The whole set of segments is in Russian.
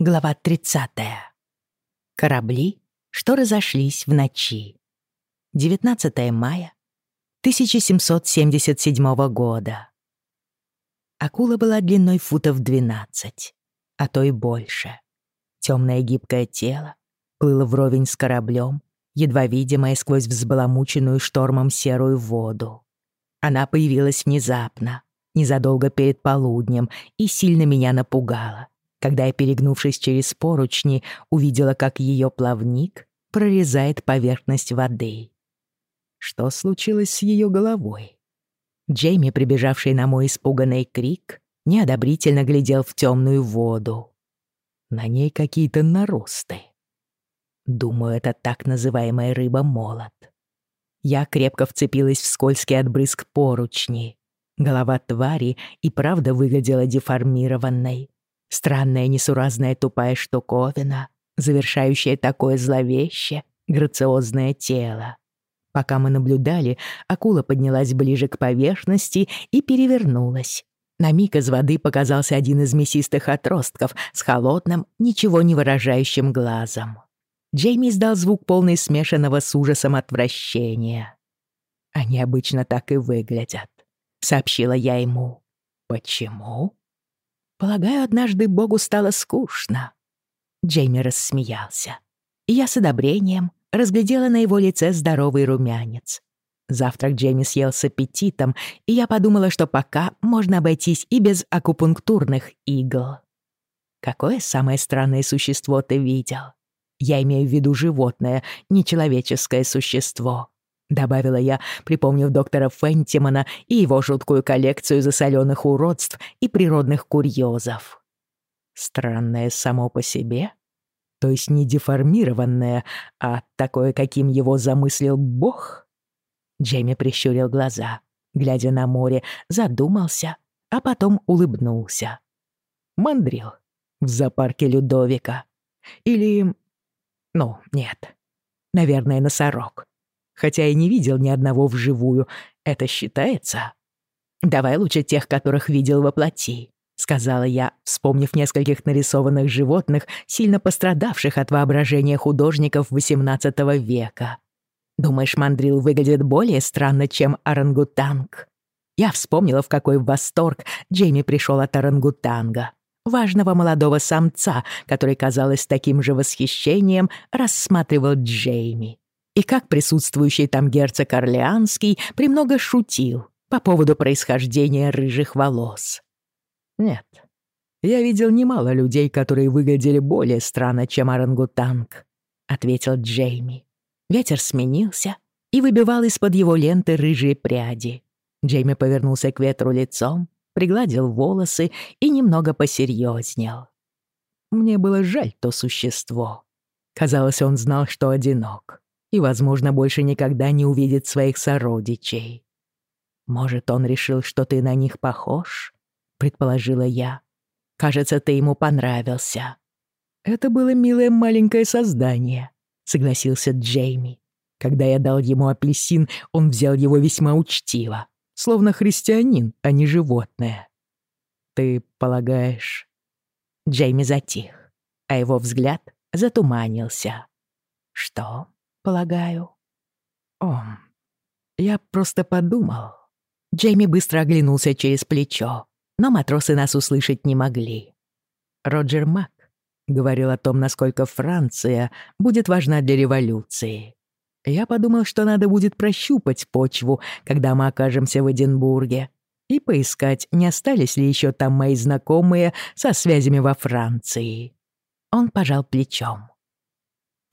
Глава 30. Корабли, что разошлись в ночи. 19 мая 1777 года. Акула была длиной футов 12, а то и больше. Темное гибкое тело плыло вровень с кораблем, едва видимое сквозь взбаламученную штормом серую воду. Она появилась внезапно, незадолго перед полуднем, и сильно меня напугала когда я, перегнувшись через поручни, увидела, как ее плавник прорезает поверхность воды. Что случилось с ее головой? Джейми, прибежавший на мой испуганный крик, неодобрительно глядел в темную воду. На ней какие-то наросты. Думаю, это так называемая рыба-молот. Я крепко вцепилась в скользкий отбрызг поручни. Голова твари и правда выглядела деформированной. Странная несуразная тупая штуковина, завершающая такое зловеще, грациозное тело. Пока мы наблюдали, акула поднялась ближе к поверхности и перевернулась. На миг из воды показался один из мясистых отростков с холодным, ничего не выражающим глазом. Джейми издал звук полный смешанного с ужасом отвращения. «Они обычно так и выглядят», — сообщила я ему. «Почему?» Полагаю, однажды Богу стало скучно. Джейми рассмеялся. И я с одобрением разглядела на его лице здоровый румянец. Завтрак Джейми съел с аппетитом, и я подумала, что пока можно обойтись и без акупунктурных игл. Какое самое странное существо ты видел? Я имею в виду животное, нечеловеческое существо. — добавила я, припомнив доктора Фентимана и его жуткую коллекцию засоленных уродств и природных курьезов. Странное само по себе, то есть не деформированное, а такое, каким его замыслил Бог? Джейми прищурил глаза, глядя на море, задумался, а потом улыбнулся. Мандрил в зоопарке Людовика. Или... Ну, нет. Наверное, носорог хотя и не видел ни одного вживую. Это считается? Давай лучше тех, которых видел во плоти, сказала я, вспомнив нескольких нарисованных животных, сильно пострадавших от воображения художников XVIII века. Думаешь, мандрил выглядит более странно, чем орангутанг? Я вспомнила, в какой восторг Джейми пришел от орангутанга. Важного молодого самца, который, казалось, таким же восхищением рассматривал Джейми и как присутствующий там герцог Орлеанский премного шутил по поводу происхождения рыжих волос. Нет, я видел немало людей, которые выглядели более странно, чем орангутанг, ответил Джейми. Ветер сменился и выбивал из-под его ленты рыжие пряди. Джейми повернулся к ветру лицом, пригладил волосы и немного посерьезнел. Мне было жаль то существо. Казалось, он знал, что одинок и, возможно, больше никогда не увидит своих сородичей. «Может, он решил, что ты на них похож?» — предположила я. «Кажется, ты ему понравился». «Это было милое маленькое создание», — согласился Джейми. Когда я дал ему апельсин, он взял его весьма учтиво, словно христианин, а не животное. «Ты полагаешь...» Джейми затих, а его взгляд затуманился. «Что?» Полагаю». «О, я просто подумал». Джейми быстро оглянулся через плечо, но матросы нас услышать не могли. Роджер Мак говорил о том, насколько Франция будет важна для революции. Я подумал, что надо будет прощупать почву, когда мы окажемся в Эдинбурге, и поискать, не остались ли еще там мои знакомые со связями во Франции. Он пожал плечом.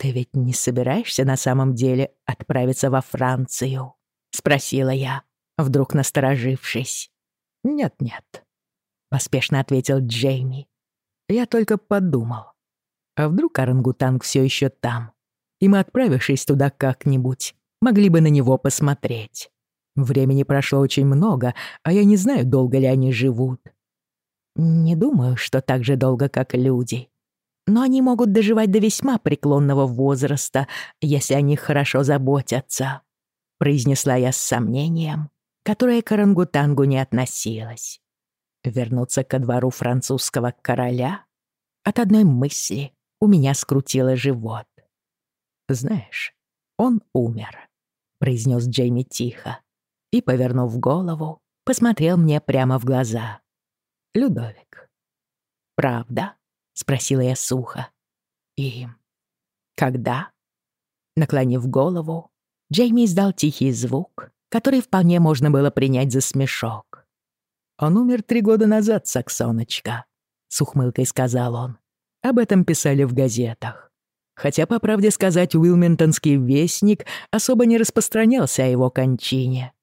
«Ты ведь не собираешься на самом деле отправиться во Францию?» — спросила я, вдруг насторожившись. «Нет-нет», — поспешно ответил Джейми. «Я только подумал. А вдруг орангутанг все еще там, и мы, отправившись туда как-нибудь, могли бы на него посмотреть. Времени прошло очень много, а я не знаю, долго ли они живут. Не думаю, что так же долго, как люди но они могут доживать до весьма преклонного возраста, если о них хорошо заботятся», — произнесла я с сомнением, которое к орангутангу не относилось. «Вернуться ко двору французского короля? От одной мысли у меня скрутило живот. «Знаешь, он умер», — произнес Джейми тихо и, повернув голову, посмотрел мне прямо в глаза. «Людовик». «Правда?» — спросила я сухо. «И когда?» Наклонив голову, Джейми издал тихий звук, который вполне можно было принять за смешок. «Он умер три года назад, Саксоночка», — с ухмылкой сказал он. «Об этом писали в газетах. Хотя, по правде сказать, Уилминтонский вестник особо не распространялся о его кончине.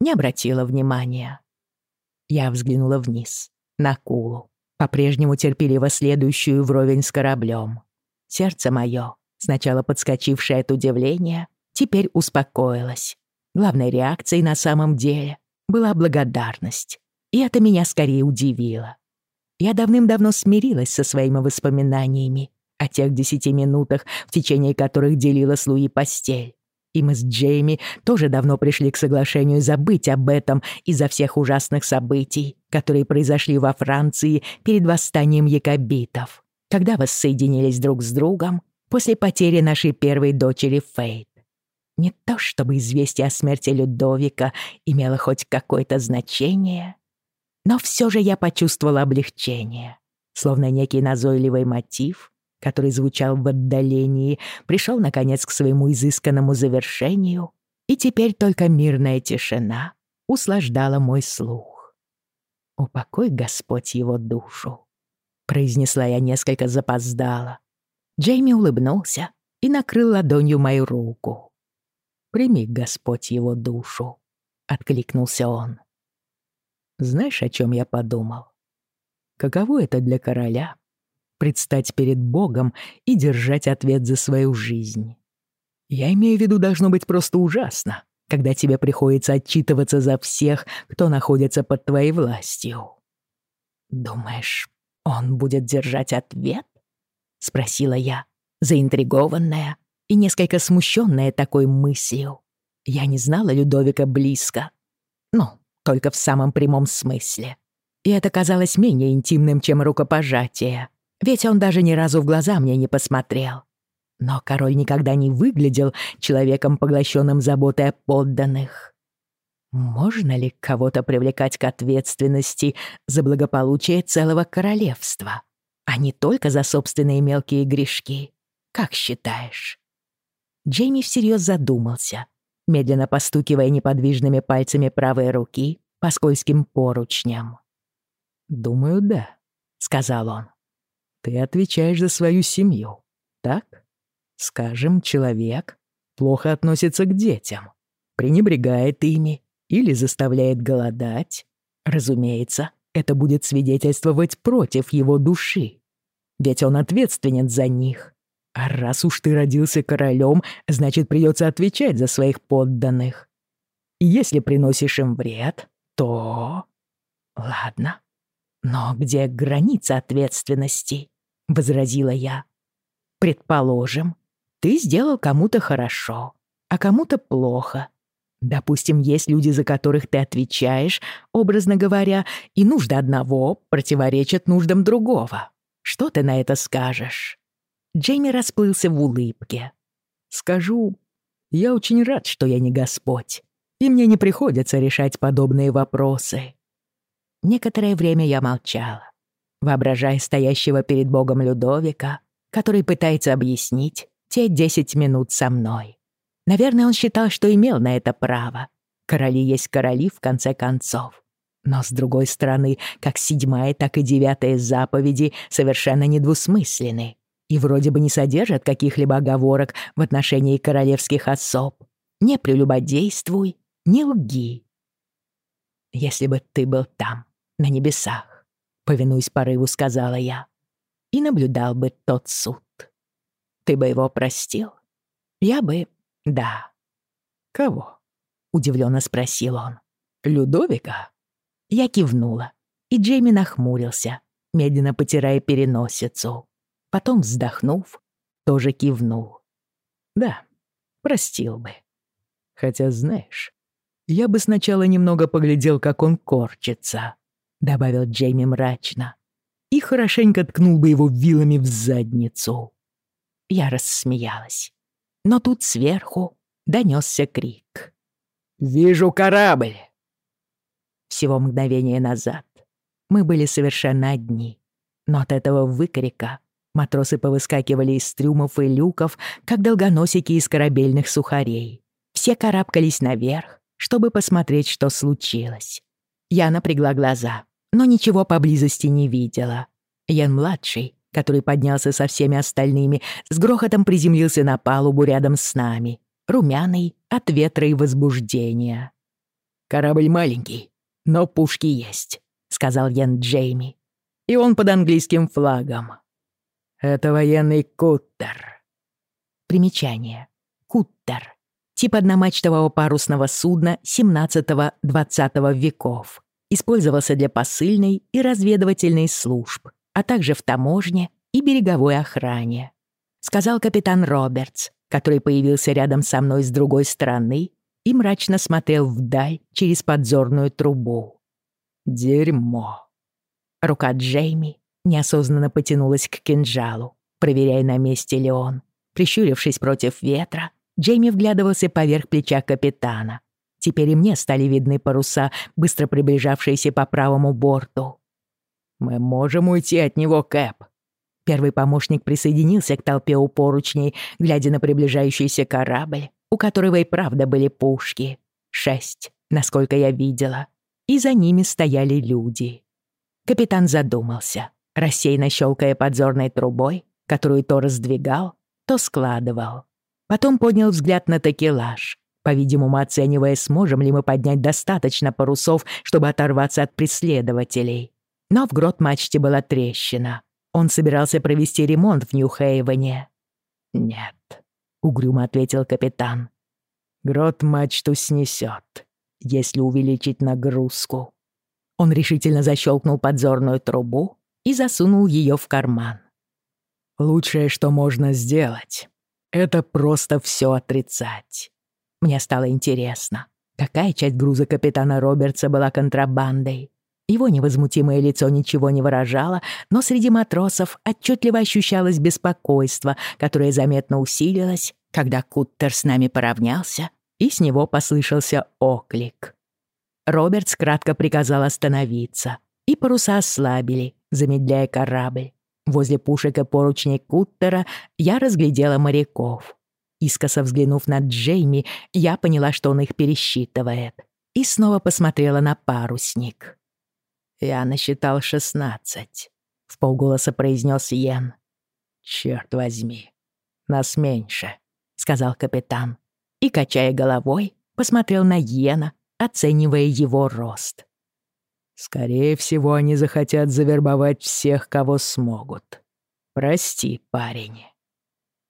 Не обратила внимания. Я взглянула вниз, на Кулу, по-прежнему терпеливо следующую вровень с кораблем. Сердце мое, сначала подскочившее от удивления, теперь успокоилось. Главной реакцией на самом деле была благодарность. И это меня скорее удивило. Я давным-давно смирилась со своими воспоминаниями о тех десяти минутах, в течение которых делила с Луи постель. И мы с Джейми тоже давно пришли к соглашению забыть об этом из-за всех ужасных событий, которые произошли во Франции перед восстанием якобитов, когда воссоединились друг с другом после потери нашей первой дочери Фейт. Не то чтобы известие о смерти Людовика имело хоть какое-то значение, но все же я почувствовала облегчение, словно некий назойливый мотив который звучал в отдалении, пришел, наконец, к своему изысканному завершению, и теперь только мирная тишина услаждала мой слух. «Упокой, Господь, его душу», — произнесла я несколько запоздала. Джейми улыбнулся и накрыл ладонью мою руку. «Прими, Господь, его душу», — откликнулся он. «Знаешь, о чем я подумал? Каково это для короля предстать перед Богом и держать ответ за свою жизнь. Я имею в виду, должно быть просто ужасно, когда тебе приходится отчитываться за всех, кто находится под твоей властью. «Думаешь, он будет держать ответ?» — спросила я, заинтригованная и несколько смущенная такой мыслью. Я не знала Людовика близко. Ну, только в самом прямом смысле. И это казалось менее интимным, чем рукопожатие ведь он даже ни разу в глаза мне не посмотрел. Но король никогда не выглядел человеком, поглощенным заботой о подданных. Можно ли кого-то привлекать к ответственности за благополучие целого королевства, а не только за собственные мелкие грешки? Как считаешь? Джейми всерьез задумался, медленно постукивая неподвижными пальцами правой руки по скользким поручням. «Думаю, да», — сказал он. Ты отвечаешь за свою семью, так? Скажем, человек плохо относится к детям, пренебрегает ими или заставляет голодать. Разумеется, это будет свидетельствовать против его души. Ведь он ответственен за них. А раз уж ты родился королем, значит, придется отвечать за своих подданных. И если приносишь им вред, то... Ладно. Но где граница ответственности? — возразила я. «Предположим, ты сделал кому-то хорошо, а кому-то плохо. Допустим, есть люди, за которых ты отвечаешь, образно говоря, и нужды одного противоречат нуждам другого. Что ты на это скажешь?» Джейми расплылся в улыбке. «Скажу, я очень рад, что я не Господь, и мне не приходится решать подобные вопросы». Некоторое время я молчала воображая стоящего перед Богом Людовика, который пытается объяснить те десять минут со мной. Наверное, он считал, что имел на это право. Короли есть короли, в конце концов. Но, с другой стороны, как седьмая, так и девятая заповеди совершенно недвусмысленны и вроде бы не содержат каких-либо оговорок в отношении королевских особ. Не прелюбодействуй, не лги. Если бы ты был там, на небесах, повинуясь порыву, сказала я, и наблюдал бы тот суд. Ты бы его простил? Я бы... Да. Кого? Удивленно спросил он. Людовика? Я кивнула, и Джейми нахмурился, медленно потирая переносицу. Потом, вздохнув, тоже кивнул. Да, простил бы. Хотя, знаешь, я бы сначала немного поглядел, как он корчится добавил Джейми мрачно. и хорошенько ткнул бы его вилами в задницу. Я рассмеялась. Но тут сверху донесся крик. «Вижу корабль!» Всего мгновение назад мы были совершенно одни. Но от этого выкрика матросы повыскакивали из трюмов и люков, как долгоносики из корабельных сухарей. Все карабкались наверх, чтобы посмотреть, что случилось. Я напрягла глаза, но ничего поблизости не видела. Ян-младший, который поднялся со всеми остальными, с грохотом приземлился на палубу рядом с нами, румяный от ветра и возбуждения. «Корабль маленький, но пушки есть», — сказал Ян Джейми. «И он под английским флагом. Это военный куттер». Примечание. Куттер. Тип одномачтового парусного судна 17-20 веков. Использовался для посыльной и разведывательной служб, а также в таможне и береговой охране. Сказал капитан Робертс, который появился рядом со мной с другой стороны и мрачно смотрел вдаль через подзорную трубу. Дерьмо. Рука Джейми неосознанно потянулась к кинжалу, проверяя, на месте ли он. Прищурившись против ветра, Джейми вглядывался поверх плеча капитана. Теперь и мне стали видны паруса, быстро приближавшиеся по правому борту. «Мы можем уйти от него, Кэп». Первый помощник присоединился к толпе у поручней, глядя на приближающийся корабль, у которого и правда были пушки. Шесть, насколько я видела. И за ними стояли люди. Капитан задумался, рассеянно щелкая подзорной трубой, которую то раздвигал, то складывал. Потом поднял взгляд на такелаж, по-видимому, оценивая, сможем ли мы поднять достаточно парусов, чтобы оторваться от преследователей. Но в грот-мачте была трещина. Он собирался провести ремонт в Нью-Хейвене. «Нет», — угрюмо ответил капитан. «Грот-мачту снесет, если увеличить нагрузку». Он решительно защелкнул подзорную трубу и засунул ее в карман. «Лучшее, что можно сделать, это просто все отрицать». Мне стало интересно, какая часть груза капитана Робертса была контрабандой. Его невозмутимое лицо ничего не выражало, но среди матросов отчетливо ощущалось беспокойство, которое заметно усилилось, когда Куттер с нами поравнялся, и с него послышался оклик. Робертс кратко приказал остановиться, и паруса ослабили, замедляя корабль. Возле пушек и поручней Куттера я разглядела моряков. Искоса взглянув на Джейми, я поняла, что он их пересчитывает. И снова посмотрела на парусник. «Я насчитал шестнадцать», — в полголоса произнес Йен. «Черт возьми, нас меньше», — сказал капитан. И, качая головой, посмотрел на Йена, оценивая его рост. «Скорее всего, они захотят завербовать всех, кого смогут. Прости, парень».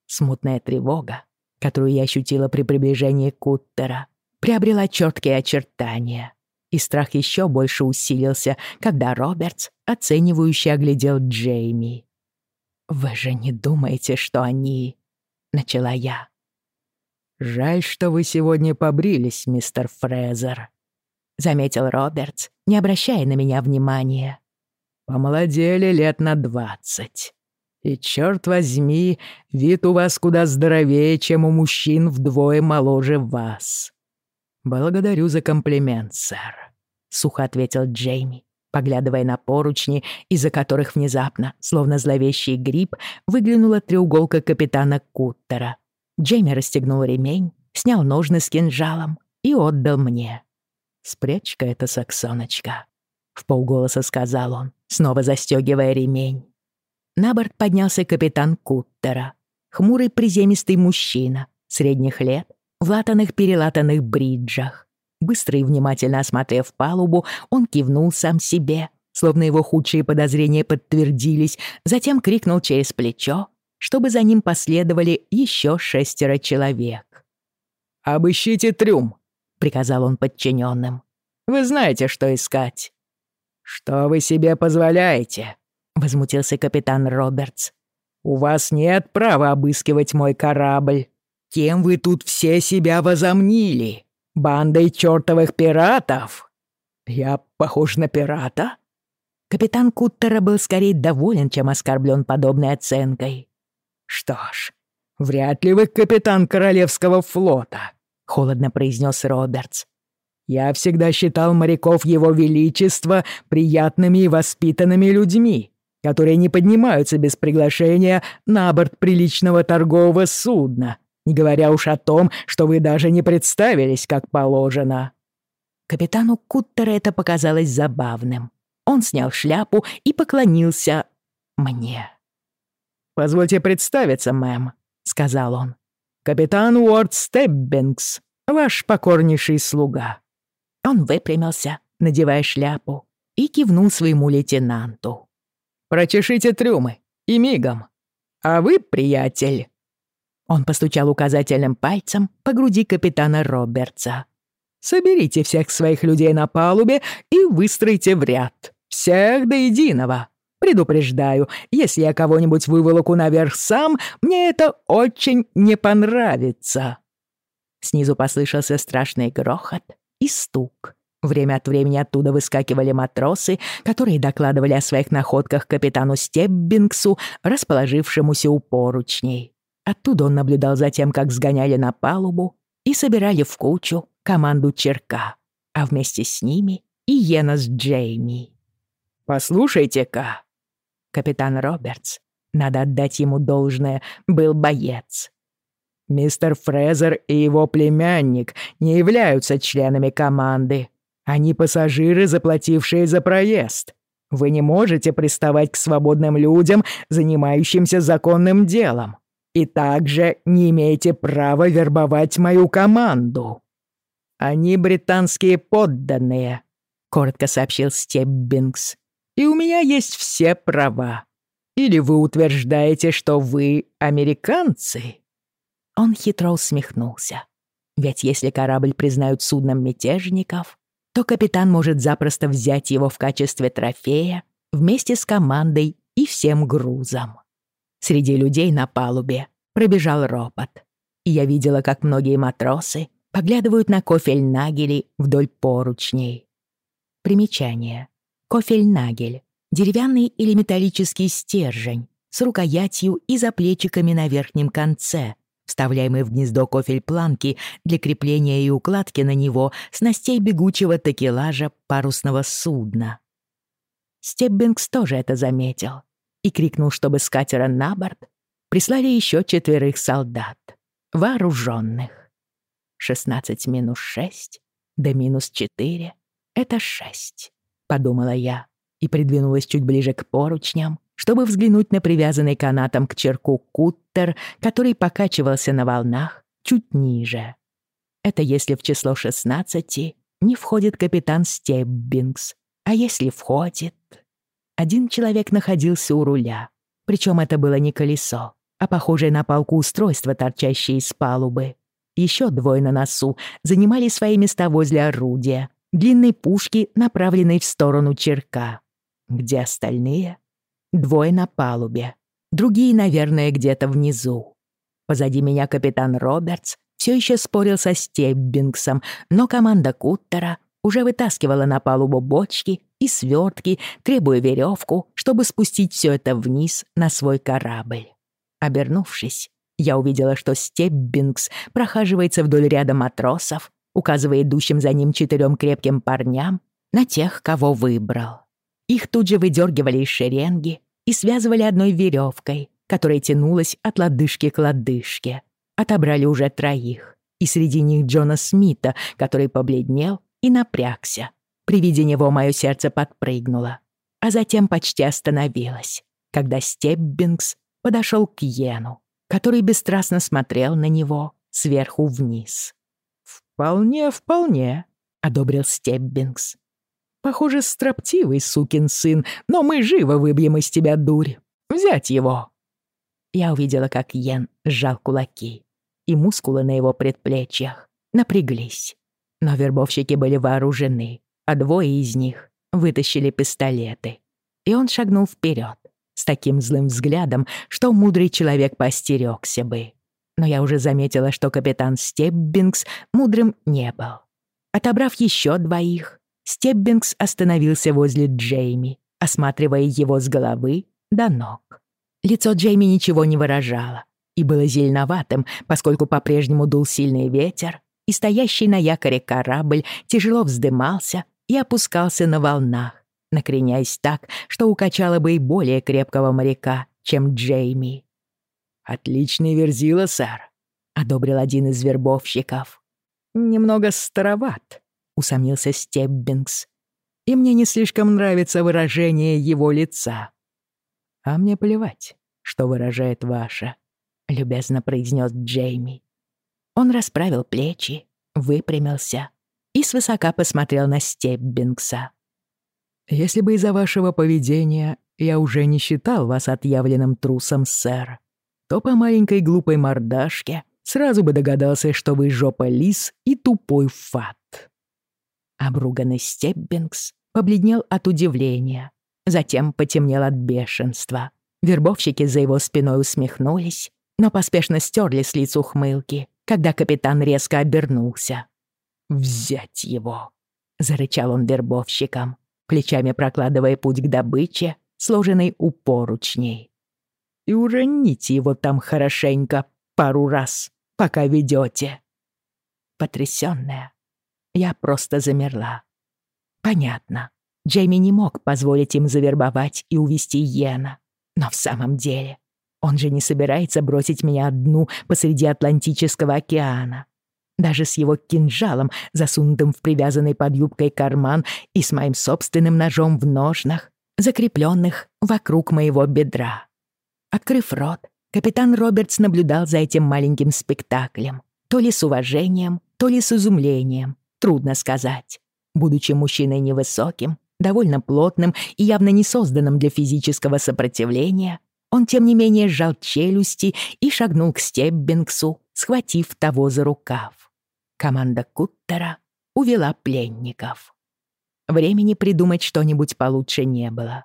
Смутная тревога, которую я ощутила при приближении Куттера, приобрела четкие очертания и страх еще больше усилился, когда Робертс оценивающе оглядел Джейми. «Вы же не думаете, что они...» — начала я. «Жаль, что вы сегодня побрились, мистер Фрезер», — заметил Робертс, не обращая на меня внимания. «Помолодели лет на двадцать. И, черт возьми, вид у вас куда здоровее, чем у мужчин вдвое моложе вас. Благодарю за комплимент, сэр сухо ответил Джейми, поглядывая на поручни, из-за которых внезапно, словно зловещий гриб, выглянула треуголка капитана Куттера. Джейми расстегнул ремень, снял ножны с кинжалом и отдал мне. «Спрячь-ка это, саксоночка», — в полголоса сказал он, снова застегивая ремень. На борт поднялся капитан Куттера, хмурый приземистый мужчина, средних лет, в латаных-перелатанных бриджах. Быстро и внимательно осмотрев палубу, он кивнул сам себе, словно его худшие подозрения подтвердились, затем крикнул через плечо, чтобы за ним последовали еще шестеро человек. «Обыщите трюм», — приказал он подчиненным. «Вы знаете, что искать». «Что вы себе позволяете?» — возмутился капитан Робертс. «У вас нет права обыскивать мой корабль. Кем вы тут все себя возомнили?» Бандой чертовых пиратов? Я похож на пирата? Капитан Куттера был скорее доволен, чем оскорблен подобной оценкой. «Что ж, вряд ли вы капитан Королевского флота», — холодно произнес Робертс. «Я всегда считал моряков Его Величества приятными и воспитанными людьми, которые не поднимаются без приглашения на борт приличного торгового судна, не говоря уж о том, что вы даже не представились как положено». Капитану Куттера это показалось забавным. Он снял шляпу и поклонился мне. «Позвольте представиться, мэм», — сказал он. «Капитан Уорд Стеббингс, ваш покорнейший слуга». Он выпрямился, надевая шляпу, и кивнул своему лейтенанту. «Прочешите трюмы, и мигом. А вы, приятель...» Он постучал указательным пальцем по груди капитана Робертса. «Соберите всех своих людей на палубе и выстройте в ряд. Всех до единого. Предупреждаю, если я кого-нибудь выволоку наверх сам, мне это очень не понравится». Снизу послышался страшный грохот и стук. Время от времени оттуда выскакивали матросы, которые докладывали о своих находках капитану Стеббингсу, расположившемуся у поручней. Оттуда он наблюдал за тем, как сгоняли на палубу и собирали в кучу команду Черка, а вместе с ними и Йена с Джейми. «Послушайте-ка», Капитан Робертс, надо отдать ему должное, был боец. Мистер Фрезер и его племянник не являются членами команды. Они пассажиры, заплатившие за проезд. Вы не можете приставать к свободным людям, занимающимся законным делом. И также не имеете права вербовать мою команду. Они британские подданные, коротко сообщил Стеббингс и у меня есть все права. Или вы утверждаете, что вы американцы?» Он хитро усмехнулся. Ведь если корабль признают судном мятежников, то капитан может запросто взять его в качестве трофея вместе с командой и всем грузом. Среди людей на палубе пробежал ропот, и я видела, как многие матросы поглядывают на кофель Нагели вдоль поручней. Примечание. Кофель-нагель — деревянный или металлический стержень с рукоятью и заплечиками на верхнем конце, вставляемый в гнездо кофель-планки для крепления и укладки на него снастей бегучего такелажа парусного судна. Стеббингс тоже это заметил и крикнул, чтобы с катера на борт прислали еще четверых солдат, вооруженных. 16 минус 6 до минус 4 — это 6. — подумала я и придвинулась чуть ближе к поручням, чтобы взглянуть на привязанный канатом к черку куттер, который покачивался на волнах чуть ниже. Это если в число шестнадцати не входит капитан Стеббингс, а если входит... Один человек находился у руля, причем это было не колесо, а похожее на палку устройство, торчащее из палубы. Еще двое на носу занимали свои места возле орудия, длинной пушки, направленной в сторону черка. Где остальные? Двое на палубе. Другие, наверное, где-то внизу. Позади меня капитан Робертс все еще спорил со Стеббингсом, но команда Куттера уже вытаскивала на палубу бочки и свертки, требуя веревку, чтобы спустить все это вниз на свой корабль. Обернувшись, я увидела, что Стеббингс прохаживается вдоль ряда матросов, указывая идущим за ним четырем крепким парням на тех, кого выбрал. Их тут же выдергивали из шеренги и связывали одной веревкой, которая тянулась от лодыжки к лодыжке. Отобрали уже троих, и среди них Джона Смита, который побледнел и напрягся. При виде него мое сердце подпрыгнуло, а затем почти остановилось, когда Стеббингс подошел к Йену, который бесстрастно смотрел на него сверху вниз. «Вполне, вполне», — одобрил Стеббингс. «Похоже, строптивый сукин сын, но мы живо выбьем из тебя дурь. Взять его!» Я увидела, как Йен сжал кулаки, и мускулы на его предплечьях напряглись. Но вербовщики были вооружены, а двое из них вытащили пистолеты. И он шагнул вперед с таким злым взглядом, что мудрый человек постерегся бы но я уже заметила, что капитан Стеббингс мудрым не был. Отобрав еще двоих, Стеббингс остановился возле Джейми, осматривая его с головы до ног. Лицо Джейми ничего не выражало и было зеленоватым, поскольку по-прежнему дул сильный ветер, и стоящий на якоре корабль тяжело вздымался и опускался на волнах, накреняясь так, что укачало бы и более крепкого моряка, чем Джейми. «Отличный верзила, сэр», — одобрил один из вербовщиков. «Немного староват», — усомнился Стеббингс. «И мне не слишком нравится выражение его лица». «А мне плевать, что выражает ваше», — любезно произнес Джейми. Он расправил плечи, выпрямился и свысока посмотрел на Стеббингса. «Если бы из-за вашего поведения я уже не считал вас отъявленным трусом, сэр, то по маленькой глупой мордашке сразу бы догадался, что вы жопа лис и тупой фат». Обруганный Стеббингс побледнел от удивления, затем потемнел от бешенства. Вербовщики за его спиной усмехнулись, но поспешно стерли с лиц ухмылки, когда капитан резко обернулся. «Взять его!» — зарычал он вербовщикам, плечами прокладывая путь к добыче, сложенной у поручней. «И уроните его там хорошенько пару раз, пока ведете. Потрясённая, я просто замерла. Понятно, Джейми не мог позволить им завербовать и увести Йена. Но в самом деле, он же не собирается бросить меня одну посреди Атлантического океана. Даже с его кинжалом, засунутым в привязанный под юбкой карман и с моим собственным ножом в ножнах, закрепленных вокруг моего бедра. Открыв рот, капитан Робертс наблюдал за этим маленьким спектаклем, то ли с уважением, то ли с изумлением, трудно сказать. Будучи мужчиной невысоким, довольно плотным и явно не созданным для физического сопротивления, он, тем не менее, сжал челюсти и шагнул к Стеббингсу, схватив того за рукав. Команда Куттера увела пленников. Времени придумать что-нибудь получше не было.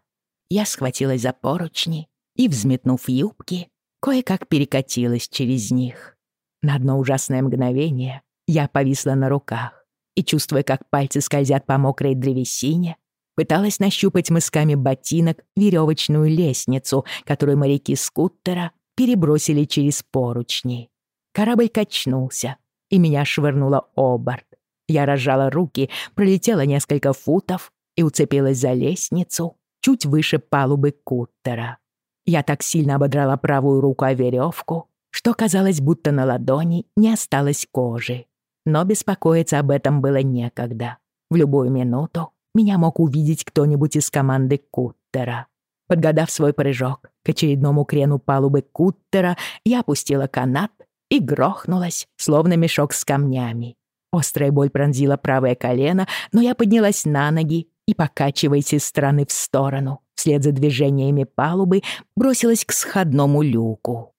Я схватилась за поручни и, взметнув юбки, кое-как перекатилась через них. На одно ужасное мгновение я повисла на руках и, чувствуя, как пальцы скользят по мокрой древесине, пыталась нащупать мысками ботинок веревочную лестницу, которую моряки скуттера перебросили через поручни. Корабль качнулся, и меня швырнуло о борт. Я разжала руки, пролетела несколько футов и уцепилась за лестницу чуть выше палубы куттера. Я так сильно ободрала правую руку о веревку, что казалось, будто на ладони не осталось кожи. Но беспокоиться об этом было некогда. В любую минуту меня мог увидеть кто-нибудь из команды Куттера. Подгадав свой прыжок к очередному крену палубы Куттера, я опустила канат и грохнулась, словно мешок с камнями. Острая боль пронзила правое колено, но я поднялась на ноги и, покачиваясь из стороны в сторону, вслед за движениями палубы, бросилась к сходному люку.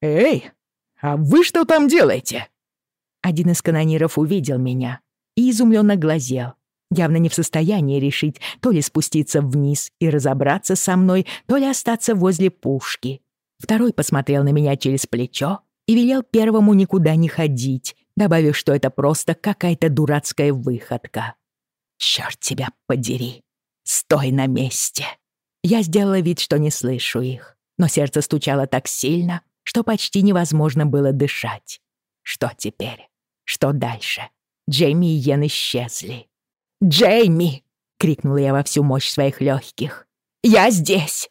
«Эй, а вы что там делаете?» Один из канониров увидел меня и изумленно глазел, явно не в состоянии решить, то ли спуститься вниз и разобраться со мной, то ли остаться возле пушки. Второй посмотрел на меня через плечо и велел первому никуда не ходить, добавив, что это просто какая-то дурацкая выходка. «Чёрт тебя подери! Стой на месте!» Я сделала вид, что не слышу их, но сердце стучало так сильно, что почти невозможно было дышать. Что теперь? Что дальше? Джейми и Йен исчезли. «Джейми!» — крикнула я во всю мощь своих легких. «Я здесь!»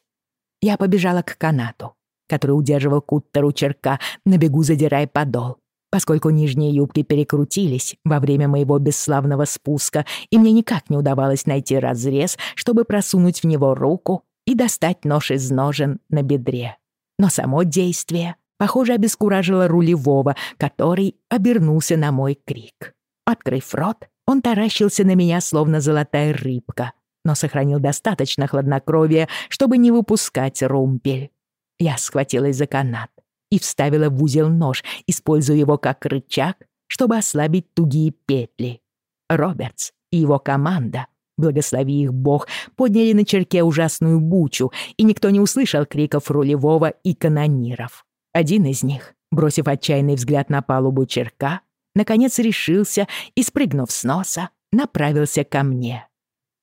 Я побежала к канату, который удерживал куттер у черка, на бегу задирая подол, поскольку нижние юбки перекрутились во время моего бесславного спуска, и мне никак не удавалось найти разрез, чтобы просунуть в него руку и достать нож из ножен на бедре. Но само действие, похоже, обескуражило рулевого, который обернулся на мой крик. Открыв рот, он таращился на меня, словно золотая рыбка, но сохранил достаточно хладнокровия, чтобы не выпускать румпель. Я схватилась за канат и вставила в узел нож, используя его как рычаг, чтобы ослабить тугие петли. Робертс и его команда, благослови их бог, подняли на черке ужасную бучу, и никто не услышал криков рулевого и канониров. Один из них, бросив отчаянный взгляд на палубу черка, наконец решился и, спрыгнув с носа, направился ко мне.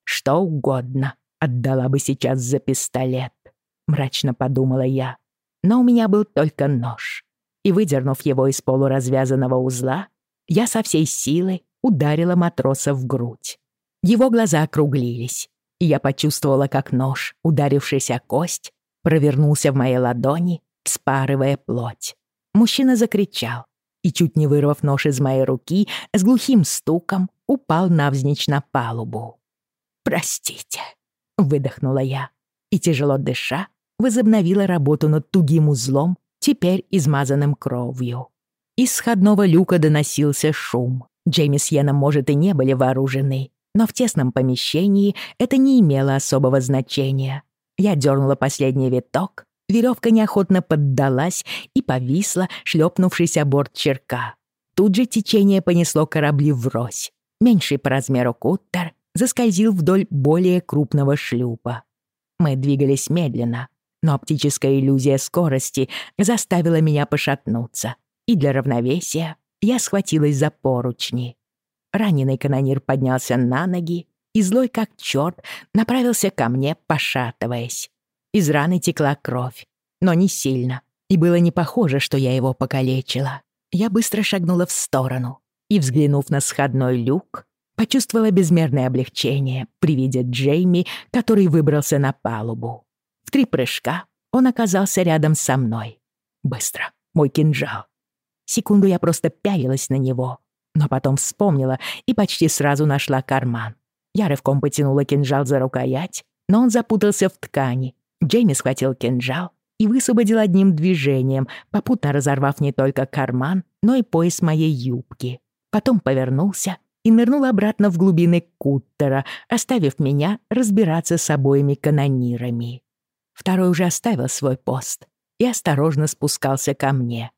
Что угодно, отдала бы сейчас за пистолет, мрачно подумала я. Но у меня был только нож. И, выдернув его из полуразвязанного узла, я со всей силы ударила матроса в грудь. Его глаза округлились, и я почувствовала, как нож, ударившийся о кость, провернулся в моей ладони, спарывая плоть. Мужчина закричал и, чуть не вырвав нож из моей руки, с глухим стуком упал навзничь на палубу. «Простите», — выдохнула я, и, тяжело дыша, возобновила работу над тугим узлом, теперь измазанным кровью. Из сходного люка доносился шум. Джейми с Йеном, может, и не были вооружены, но в тесном помещении это не имело особого значения. Я дернула последний виток, веревка неохотно поддалась и повисла, шлепнувшись о борт черка. Тут же течение понесло корабли врозь. Меньший по размеру куттер заскользил вдоль более крупного шлюпа. Мы двигались медленно, но оптическая иллюзия скорости заставила меня пошатнуться, и для равновесия я схватилась за поручни. Раненый канонир поднялся на ноги и, злой как черт, направился ко мне, пошатываясь. Из раны текла кровь, но не сильно, и было не похоже, что я его покалечила. Я быстро шагнула в сторону и, взглянув на сходной люк, почувствовала безмерное облегчение при виде Джейми, который выбрался на палубу. В три прыжка он оказался рядом со мной. Быстро, мой кинжал. Секунду я просто пялилась на него, но потом вспомнила и почти сразу нашла карман. Я рывком потянула кинжал за рукоять, но он запутался в ткани. Джейми схватил кинжал и высвободил одним движением, попутно разорвав не только карман, но и пояс моей юбки. Потом повернулся и нырнул обратно в глубины куттера, оставив меня разбираться с обоими канонирами. Второй уже оставил свой пост и осторожно спускался ко мне.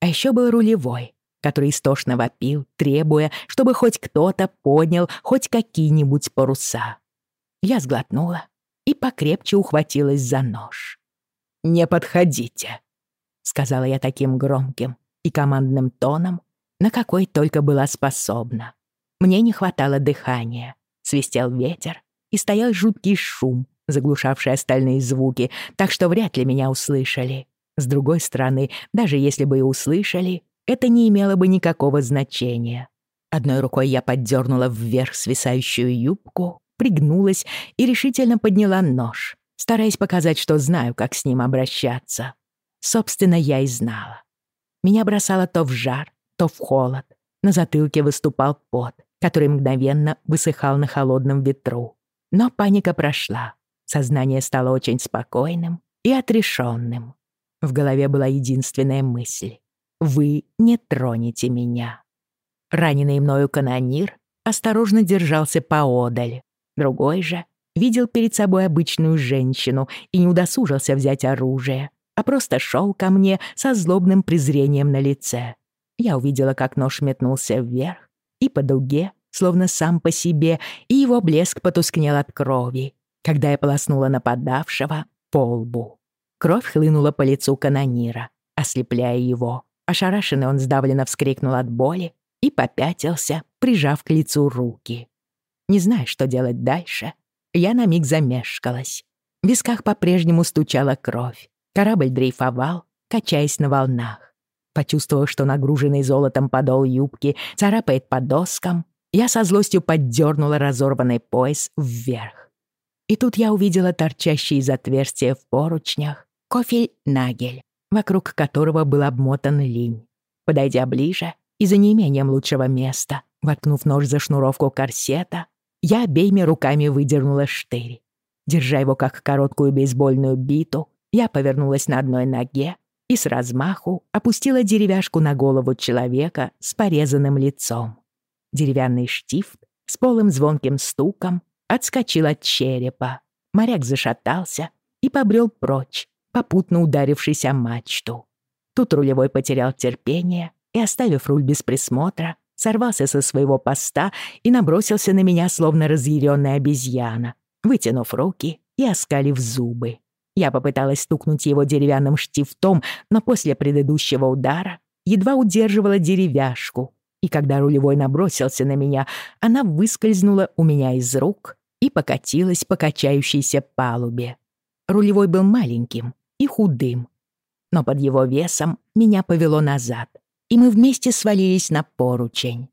А еще был рулевой, который истошно вопил, требуя, чтобы хоть кто-то поднял хоть какие-нибудь паруса. Я сглотнула покрепче ухватилась за нож. «Не подходите», — сказала я таким громким и командным тоном, на какой только была способна. Мне не хватало дыхания, свистел ветер и стоял жуткий шум, заглушавший остальные звуки, так что вряд ли меня услышали. С другой стороны, даже если бы и услышали, это не имело бы никакого значения. Одной рукой я поддернула вверх свисающую юбку, пригнулась и решительно подняла нож, стараясь показать, что знаю, как с ним обращаться. Собственно, я и знала. Меня бросало то в жар, то в холод. На затылке выступал пот, который мгновенно высыхал на холодном ветру. Но паника прошла. Сознание стало очень спокойным и отрешенным. В голове была единственная мысль. Вы не тронете меня. Раненый мною канонир осторожно держался поодаль. Другой же видел перед собой обычную женщину и не удосужился взять оружие, а просто шел ко мне со злобным презрением на лице. Я увидела, как нож метнулся вверх и по дуге, словно сам по себе, и его блеск потускнел от крови, когда я полоснула нападавшего по лбу. Кровь хлынула по лицу канонира, ослепляя его. Ошарашенный он сдавленно вскрикнул от боли и попятился, прижав к лицу руки. Не зная, что делать дальше, я на миг замешкалась. В висках по-прежнему стучала кровь. Корабль дрейфовал, качаясь на волнах. Почувствовав, что нагруженный золотом подол юбки царапает по доскам, я со злостью поддернула разорванный пояс вверх. И тут я увидела торчащий из отверстия в поручнях кофель-нагель вокруг которого был обмотан линь. Подойдя ближе и за неимением лучшего места, воткнув нож за шнуровку корсета, я обеими руками выдернула штырь. Держа его как короткую бейсбольную биту, я повернулась на одной ноге и с размаху опустила деревяшку на голову человека с порезанным лицом. Деревянный штифт с полым звонким стуком отскочил от черепа. Моряк зашатался и побрел прочь, попутно ударившись о мачту. Тут рулевой потерял терпение и, оставив руль без присмотра, сорвался со своего поста и набросился на меня, словно разъяренная обезьяна, вытянув руки и оскалив зубы. Я попыталась стукнуть его деревянным штифтом, но после предыдущего удара едва удерживала деревяшку, и когда рулевой набросился на меня, она выскользнула у меня из рук и покатилась по качающейся палубе. Рулевой был маленьким и худым, но под его весом меня повело назад, и мы вместе свалились на поручень.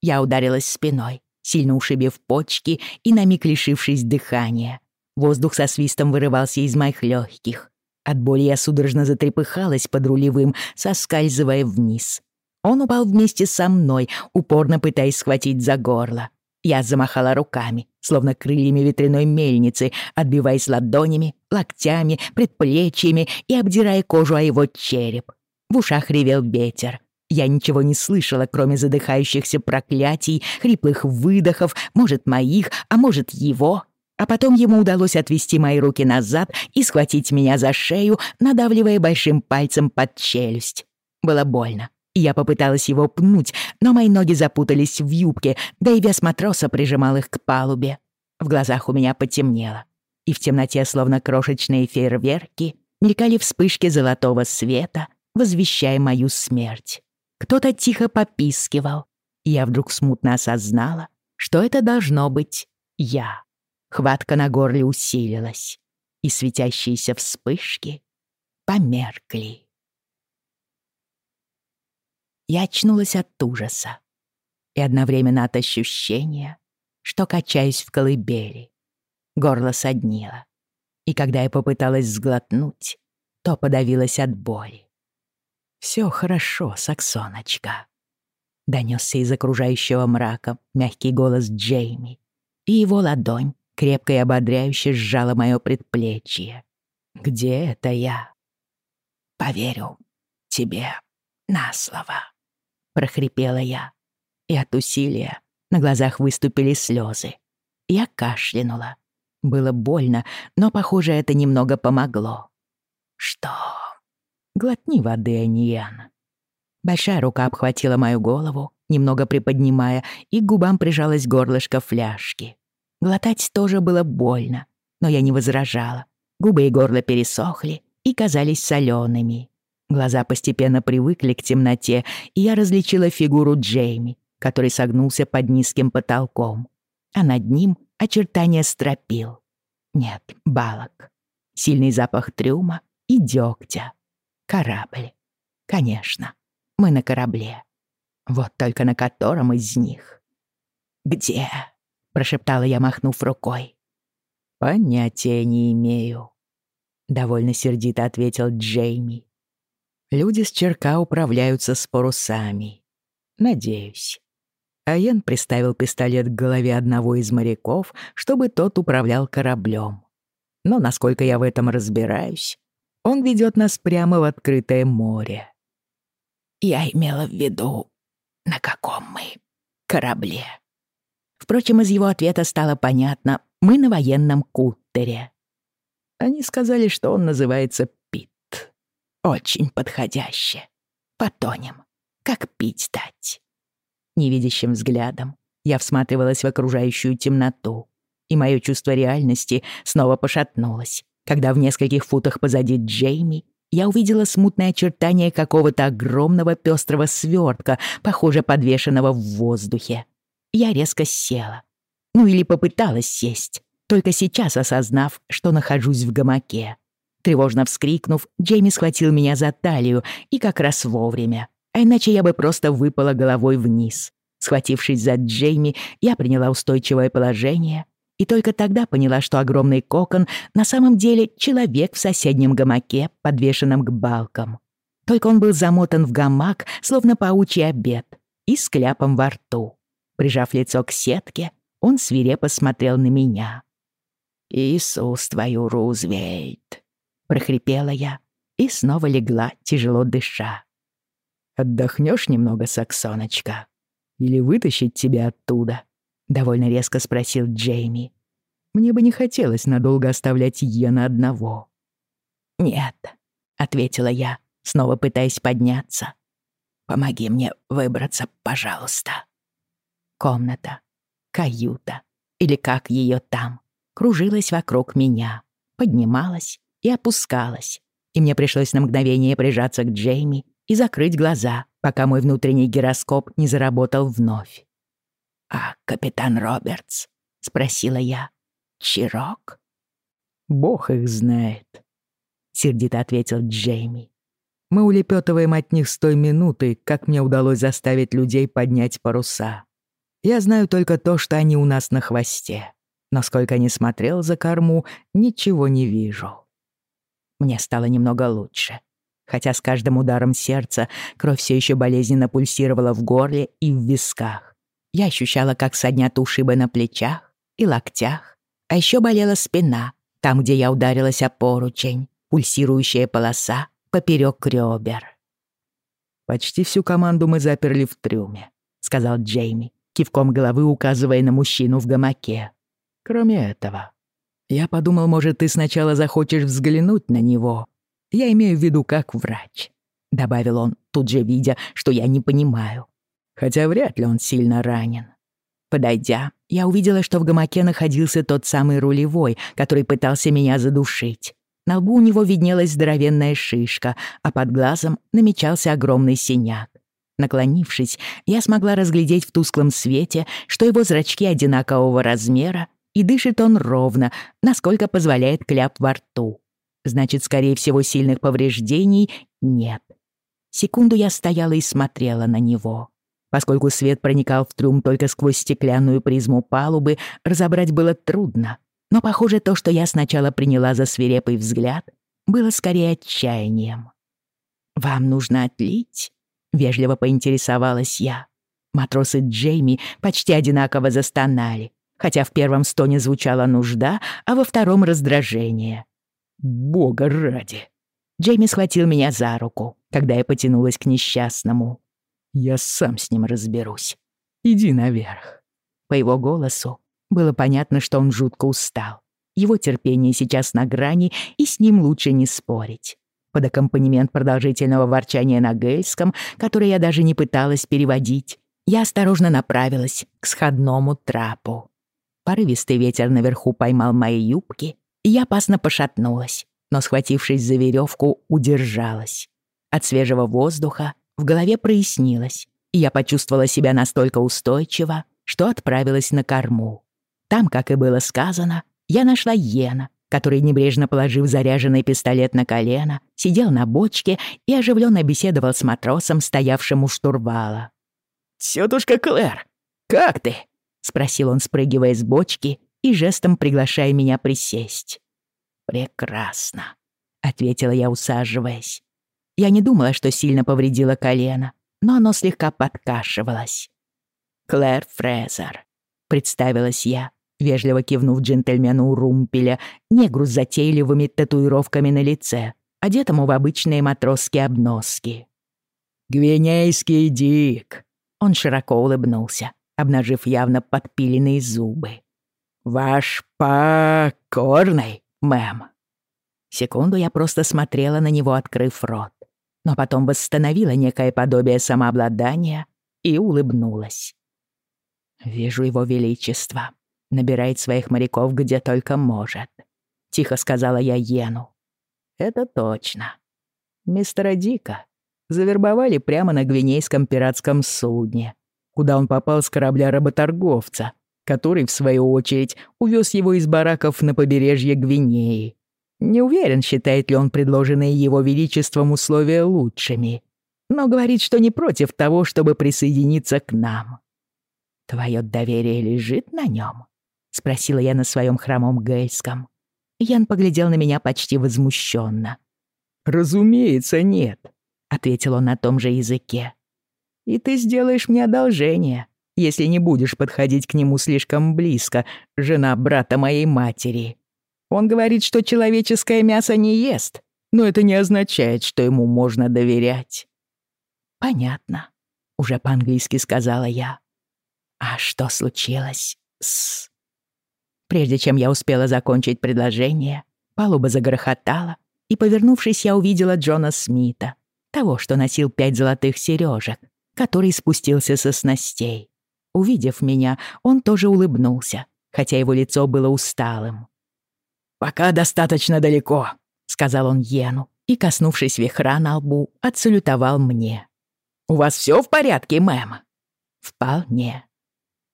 Я ударилась спиной, сильно ушибив почки и на миг лишившись дыхания. Воздух со свистом вырывался из моих легких. От боли я судорожно затрепыхалась под рулевым, соскальзывая вниз. Он упал вместе со мной, упорно пытаясь схватить за горло. Я замахала руками, словно крыльями ветряной мельницы, отбиваясь ладонями, локтями, предплечьями и обдирая кожу о его череп. В ушах ревел ветер. Я ничего не слышала, кроме задыхающихся проклятий, хриплых выдохов, может, моих, а может, его. А потом ему удалось отвести мои руки назад и схватить меня за шею, надавливая большим пальцем под челюсть. Было больно, я попыталась его пнуть, но мои ноги запутались в юбке, да и вес матроса прижимал их к палубе. В глазах у меня потемнело, и в темноте, словно крошечные фейерверки, мелькали вспышки золотого света, возвещая мою смерть. Кто-то тихо попискивал, я вдруг смутно осознала, что это должно быть я. Хватка на горле усилилась, и светящиеся вспышки померкли я очнулась от ужаса и одновременно от ощущения, что качаюсь в колыбели. Горло соднило, и когда я попыталась сглотнуть, то подавилась от боли. «Всё хорошо, Саксоночка», — донёсся из окружающего мрака мягкий голос Джейми, и его ладонь крепко и ободряюще сжала моё предплечье. «Где это я?» «Поверю тебе на слово» прохрипела я. И от усилия на глазах выступили слезы. Я кашлянула. Было больно, но, похоже, это немного помогло. «Что?» «Глотни воды, Аньян». Большая рука обхватила мою голову, немного приподнимая, и к губам прижалась горлышко фляжки. Глотать тоже было больно, но я не возражала. Губы и горло пересохли и казались солеными. Глаза постепенно привыкли к темноте, и я различила фигуру Джейми, который согнулся под низким потолком. А над ним очертания стропил. Нет, балок. Сильный запах трюма и дёгтя. Корабль. Конечно, мы на корабле. Вот только на котором из них. «Где?» — прошептала я, махнув рукой. «Понятия не имею», — довольно сердито ответил Джейми. Люди с черка управляются с парусами. Надеюсь. Аян приставил пистолет к голове одного из моряков, чтобы тот управлял кораблем. Но, насколько я в этом разбираюсь, он ведет нас прямо в открытое море. Я имела в виду, на каком мы корабле. Впрочем, из его ответа стало понятно, мы на военном кутере. Они сказали, что он называется очень подходяще. Потонем. Как пить дать? Невидящим взглядом я всматривалась в окружающую темноту, и мое чувство реальности снова пошатнулось, когда в нескольких футах позади Джейми я увидела смутное очертание какого-то огромного пестрого свертка, похоже, подвешенного в воздухе. Я резко села. Ну или попыталась сесть, только сейчас осознав, что нахожусь в гамаке. Тревожно вскрикнув, Джейми схватил меня за талию и как раз вовремя. А иначе я бы просто выпала головой вниз. Схватившись за Джейми, я приняла устойчивое положение и только тогда поняла, что огромный кокон на самом деле человек в соседнем гамаке, подвешенном к балкам. Только он был замотан в гамак, словно паучий обед, и с кляпом во рту. Прижав лицо к сетке, он свирепо смотрел на меня. «Иисус твою, Рузвельт!» прохрипела я и снова легла, тяжело дыша. «Отдохнешь немного, Саксоночка? Или вытащить тебя оттуда?» — довольно резко спросил Джейми. «Мне бы не хотелось надолго оставлять Йена одного». «Нет», — ответила я, снова пытаясь подняться. «Помоги мне выбраться, пожалуйста». Комната, каюта, или как ее там, кружилась вокруг меня, поднималась и опускалась, и мне пришлось на мгновение прижаться к Джейми и закрыть глаза, пока мой внутренний гироскоп не заработал вновь. «А капитан Робертс?» — спросила я. Чирок?» «Бог их знает», — сердито ответил Джейми. «Мы улепетываем от них с той минуты, как мне удалось заставить людей поднять паруса. Я знаю только то, что они у нас на хвосте. Но сколько ни смотрел за корму, ничего не вижу». Мне стало немного лучше хотя с каждым ударом сердца кровь все еще болезненно пульсировала в горле и в висках. Я ощущала, как соднят ушибы на плечах и локтях, а еще болела спина, там, где я ударилась о поручень, пульсирующая полоса поперек ребер. «Почти всю команду мы заперли в трюме», — сказал Джейми, кивком головы указывая на мужчину в гамаке. «Кроме этого, я подумал, может, ты сначала захочешь взглянуть на него, я имею в виду как врач», — добавил он, тут же видя, что я не понимаю. Хотя вряд ли он сильно ранен. Подойдя, я увидела, что в гамаке находился тот самый рулевой, который пытался меня задушить. На лбу у него виднелась здоровенная шишка, а под глазом намечался огромный синяк. Наклонившись, я смогла разглядеть в тусклом свете, что его зрачки одинакового размера, и дышит он ровно, насколько позволяет кляп во рту. Значит, скорее всего, сильных повреждений нет. Секунду я стояла и смотрела на него. Поскольку свет проникал в трюм только сквозь стеклянную призму палубы, разобрать было трудно. Но, похоже, то, что я сначала приняла за свирепый взгляд, было скорее отчаянием. «Вам нужно отлить?» — вежливо поинтересовалась я. Матросы Джейми почти одинаково застонали, хотя в первом стоне звучала нужда, а во втором — раздражение. Бога ради!» Джейми схватил меня за руку, когда я потянулась к несчастному. «Я сам с ним разберусь. Иди наверх». По его голосу было понятно, что он жутко устал. Его терпение сейчас на грани, и с ним лучше не спорить. Под аккомпанемент продолжительного ворчания на гельском, которое я даже не пыталась переводить, я осторожно направилась к сходному трапу. Порывистый ветер наверху поймал мои юбки и я опасно пошатнулась, но, схватившись за веревку, удержалась. От свежего воздуха в голове прояснилось, и я почувствовала себя настолько устойчиво, что отправилась на корму. Там, как и было сказано, я нашла Йена, который, небрежно положив заряженный пистолет на колено, сидел на бочке и оживленно беседовал с матросом, стоявшим у штурвала. «Тётушка Клэр, как ты?» — спросил он, спрыгивая с бочки и жестом приглашая меня присесть. «Прекрасно», — ответила я, усаживаясь. Я не думала, что сильно повредила колено, но оно слегка подкашивалось. «Клэр Фрезер», — представилась я, вежливо кивнув джентльмену румпеля, негру с затейливыми татуировками на лице, одетому в обычные матросские обноски. «Гвинейский дик», — он широко улыбнулся, обнажив явно подпиленные зубы. «Ваш покорный, мэм». Секунду я просто смотрела на него, открыв рот, но потом восстановила некое подобие самообладания и улыбнулась. «Вижу его величество. Набирает своих моряков где только может», — тихо сказала я Йену. «Это точно. Мистера Дика завербовали прямо на гвинейском пиратском судне, куда он попал с корабля работорговца, который, в свою очередь, увез его из бараков на побережье Гвинеи. Не уверен, считает ли он предложенные его величеством условия лучшими, но говорит, что не против того, чтобы присоединиться к нам. «Твое доверие лежит на нем?» — спросила я на своем хромом гельском. Ян поглядел на меня почти возмущенно. «Разумеется, нет», — ответил он на том же языке. «И ты сделаешь мне одолжение, если не будешь подходить к нему слишком близко, жена брата моей матери. Он говорит, что человеческое мясо не ест, но это не означает, что ему можно доверять». «Понятно», — уже по-английски сказала я. «А что случилось с...» Прежде чем я успела закончить предложение, палуба загрохотала, и, повернувшись, я увидела Джона Смита, того, что носил пять золотых сережек, который спустился со снастей. Увидев меня, он тоже улыбнулся, хотя его лицо было усталым. «Пока достаточно далеко», — сказал он Йену, и, коснувшись вихра на лбу, отсалютовал мне. «У вас все в порядке, мэм?» «Вполне».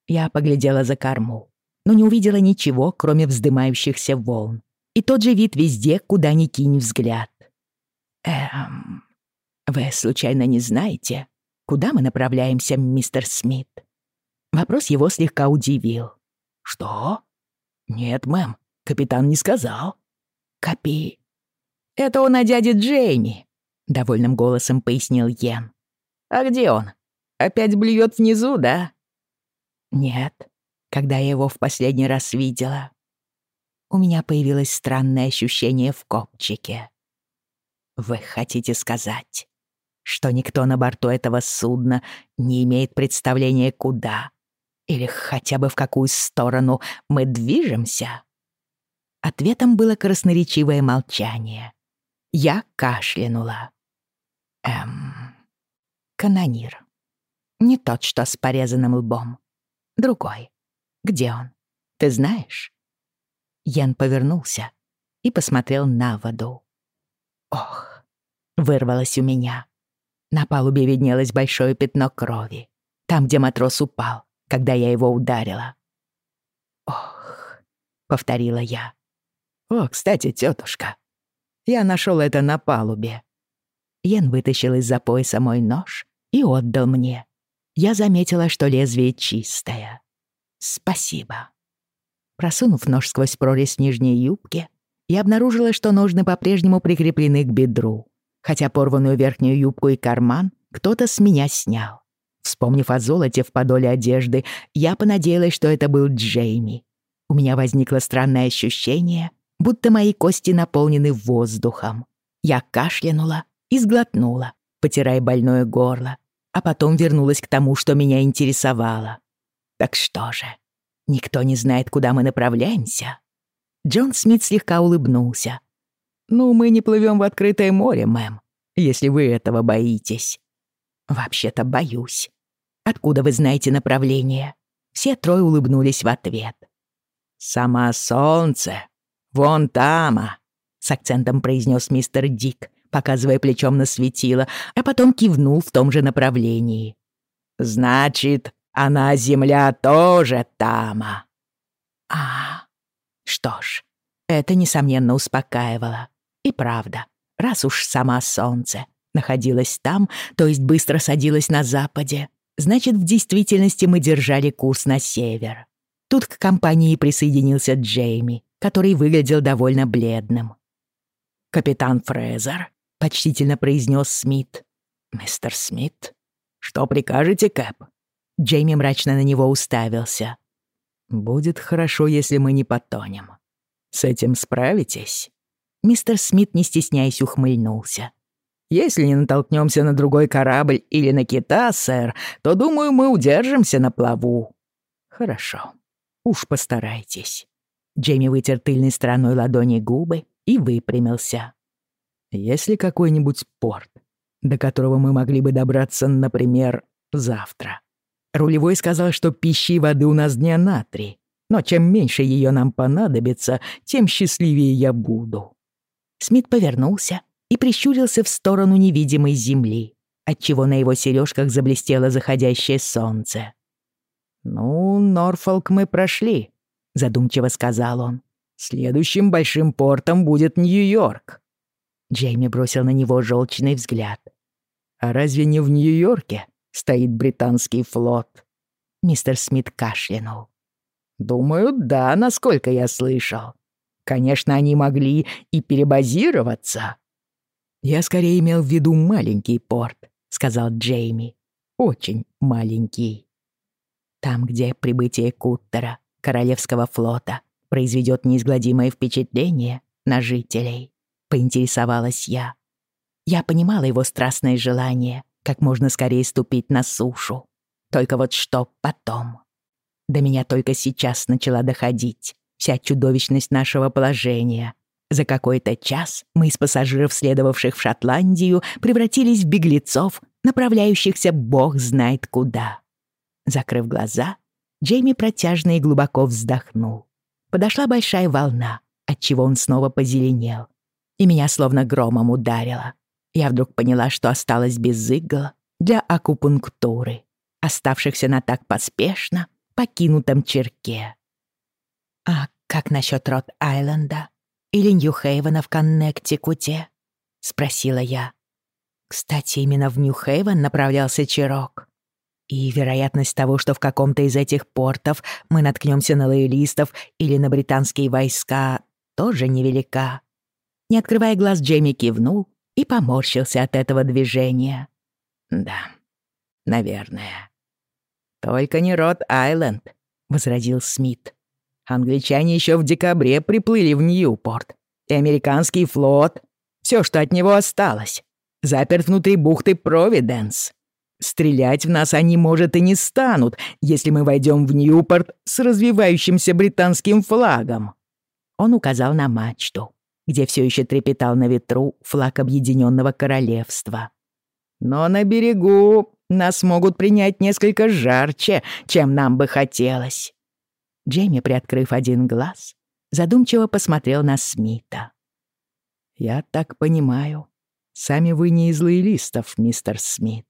Я поглядела за корму. но не увидела ничего, кроме вздымающихся волн. И тот же вид везде, куда ни кинь взгляд. «Эм, вы случайно не знаете, куда мы направляемся, мистер Смит?» Вопрос его слегка удивил. «Что?» «Нет, мэм, капитан не сказал». «Копи». «Это он о дяде Джейми», — довольным голосом пояснил Йен. «А где он? Опять блюет внизу, да?» «Нет, когда я его в последний раз видела. У меня появилось странное ощущение в копчике. Вы хотите сказать, что никто на борту этого судна не имеет представления куда или хотя бы в какую сторону мы движемся? Ответом было красноречивое молчание. Я кашлянула. Эм... Канонир. Не тот, что с порезанным лбом. Другой. Где он? Ты знаешь?» Ян повернулся и посмотрел на воду. «Ох!» — вырвалось у меня. На палубе виднелось большое пятно крови, там, где матрос упал, когда я его ударила. «Ох!» — повторила я. «О, кстати, тетушка, я нашел это на палубе». Ян вытащил из-за пояса мой нож и отдал мне. Я заметила, что лезвие чистое. «Спасибо». Просунув нож сквозь прорезь нижней юбки, я обнаружила, что ножны по-прежнему прикреплены к бедру, хотя порванную верхнюю юбку и карман кто-то с меня снял. Вспомнив о золоте в подоле одежды, я понадеялась, что это был Джейми. У меня возникло странное ощущение, будто мои кости наполнены воздухом. Я кашлянула и сглотнула, потирая больное горло, а потом вернулась к тому, что меня интересовало. Так что же, никто не знает, куда мы направляемся? Джон Смит слегка улыбнулся. «Ну, мы не плывем в открытое море, мэм, если вы этого боитесь». «Вообще-то боюсь. Откуда вы знаете направление?» Все трое улыбнулись в ответ. «Сама солнце. Вон тама», — с акцентом произнес мистер Дик, показывая плечом на светило, а потом кивнул в том же направлении. «Значит, она, земля, тоже тама. А, что ж, это, несомненно, успокаивало. И правда, раз уж сама солнце находилось там, то есть быстро садилось на западе, значит, в действительности мы держали курс на север. Тут к компании присоединился Джейми, который выглядел довольно бледным. «Капитан Фрезер», — почтительно произнес Смит. «Мистер Смит, что прикажете, Кэп?» Джейми мрачно на него уставился. «Будет хорошо, если мы не потонем. С этим справитесь?» Мистер Смит, не стесняясь, ухмыльнулся. «Если не натолкнемся на другой корабль или на кита, сэр, то, думаю, мы удержимся на плаву». «Хорошо. Уж постарайтесь». Джейми вытер тыльной стороной ладони губы и выпрямился. «Есть ли какой-нибудь порт, до которого мы могли бы добраться, например, завтра?» Рулевой сказал, что пищи и воды у нас дня на три, но чем меньше ее нам понадобится, тем счастливее я буду». Смит повернулся и прищурился в сторону невидимой земли, отчего на его сережках заблестело заходящее солнце. «Ну, Норфолк мы прошли», — задумчиво сказал он. «Следующим большим портом будет Нью-Йорк». Джейми бросил на него желчный взгляд. «А разве не в Нью-Йорке стоит британский флот?» Мистер Смит кашлянул. «Думаю, да, насколько я слышал. Конечно, они могли и перебазироваться». «Я скорее имел в виду маленький порт», — сказал Джейми. «Очень маленький». Там, где прибытие Куттера, Королевского флота, произведет неизгладимое впечатление на жителей, поинтересовалась я. Я понимала его страстное желание как можно скорее ступить на сушу. Только вот что потом? До меня только сейчас начала доходить вся чудовищность нашего положения. За какой-то час мы из пассажиров, следовавших в Шотландию, превратились в беглецов, направляющихся бог знает куда. Закрыв глаза, Джейми протяжно и глубоко вздохнул. Подошла большая волна, отчего он снова позеленел. И меня словно громом ударило я вдруг поняла, что осталась без игл для акупунктуры, оставшихся на так поспешно покинутом черке. «А как насчет Рот-Айленда или Нью-Хейвена в Коннектикуте?» — спросила я. Кстати, именно в Нью-Хейвен направлялся Чирок. И вероятность того, что в каком-то из этих портов мы наткнемся на лоялистов или на британские войска, тоже невелика. Не открывая глаз, Джейми кивнул и поморщился от этого движения. «Да, наверное». «Только не Рот-Айленд», — возразил Смит. «Англичане еще в декабре приплыли в Ньюпорт, и американский флот, все, что от него осталось, заперт внутри бухты Провиденс. Стрелять в нас они, может, и не станут, если мы войдем в Ньюпорт с развивающимся британским флагом». Он указал на мачту, где все еще трепетал на ветру флаг Объединенного Королевства. «Но на берегу нас могут принять несколько жарче, чем нам бы хотелось». Джейми, приоткрыв один глаз, задумчиво посмотрел на Смита. «Я так понимаю, сами вы не из лоялистов, мистер Смит.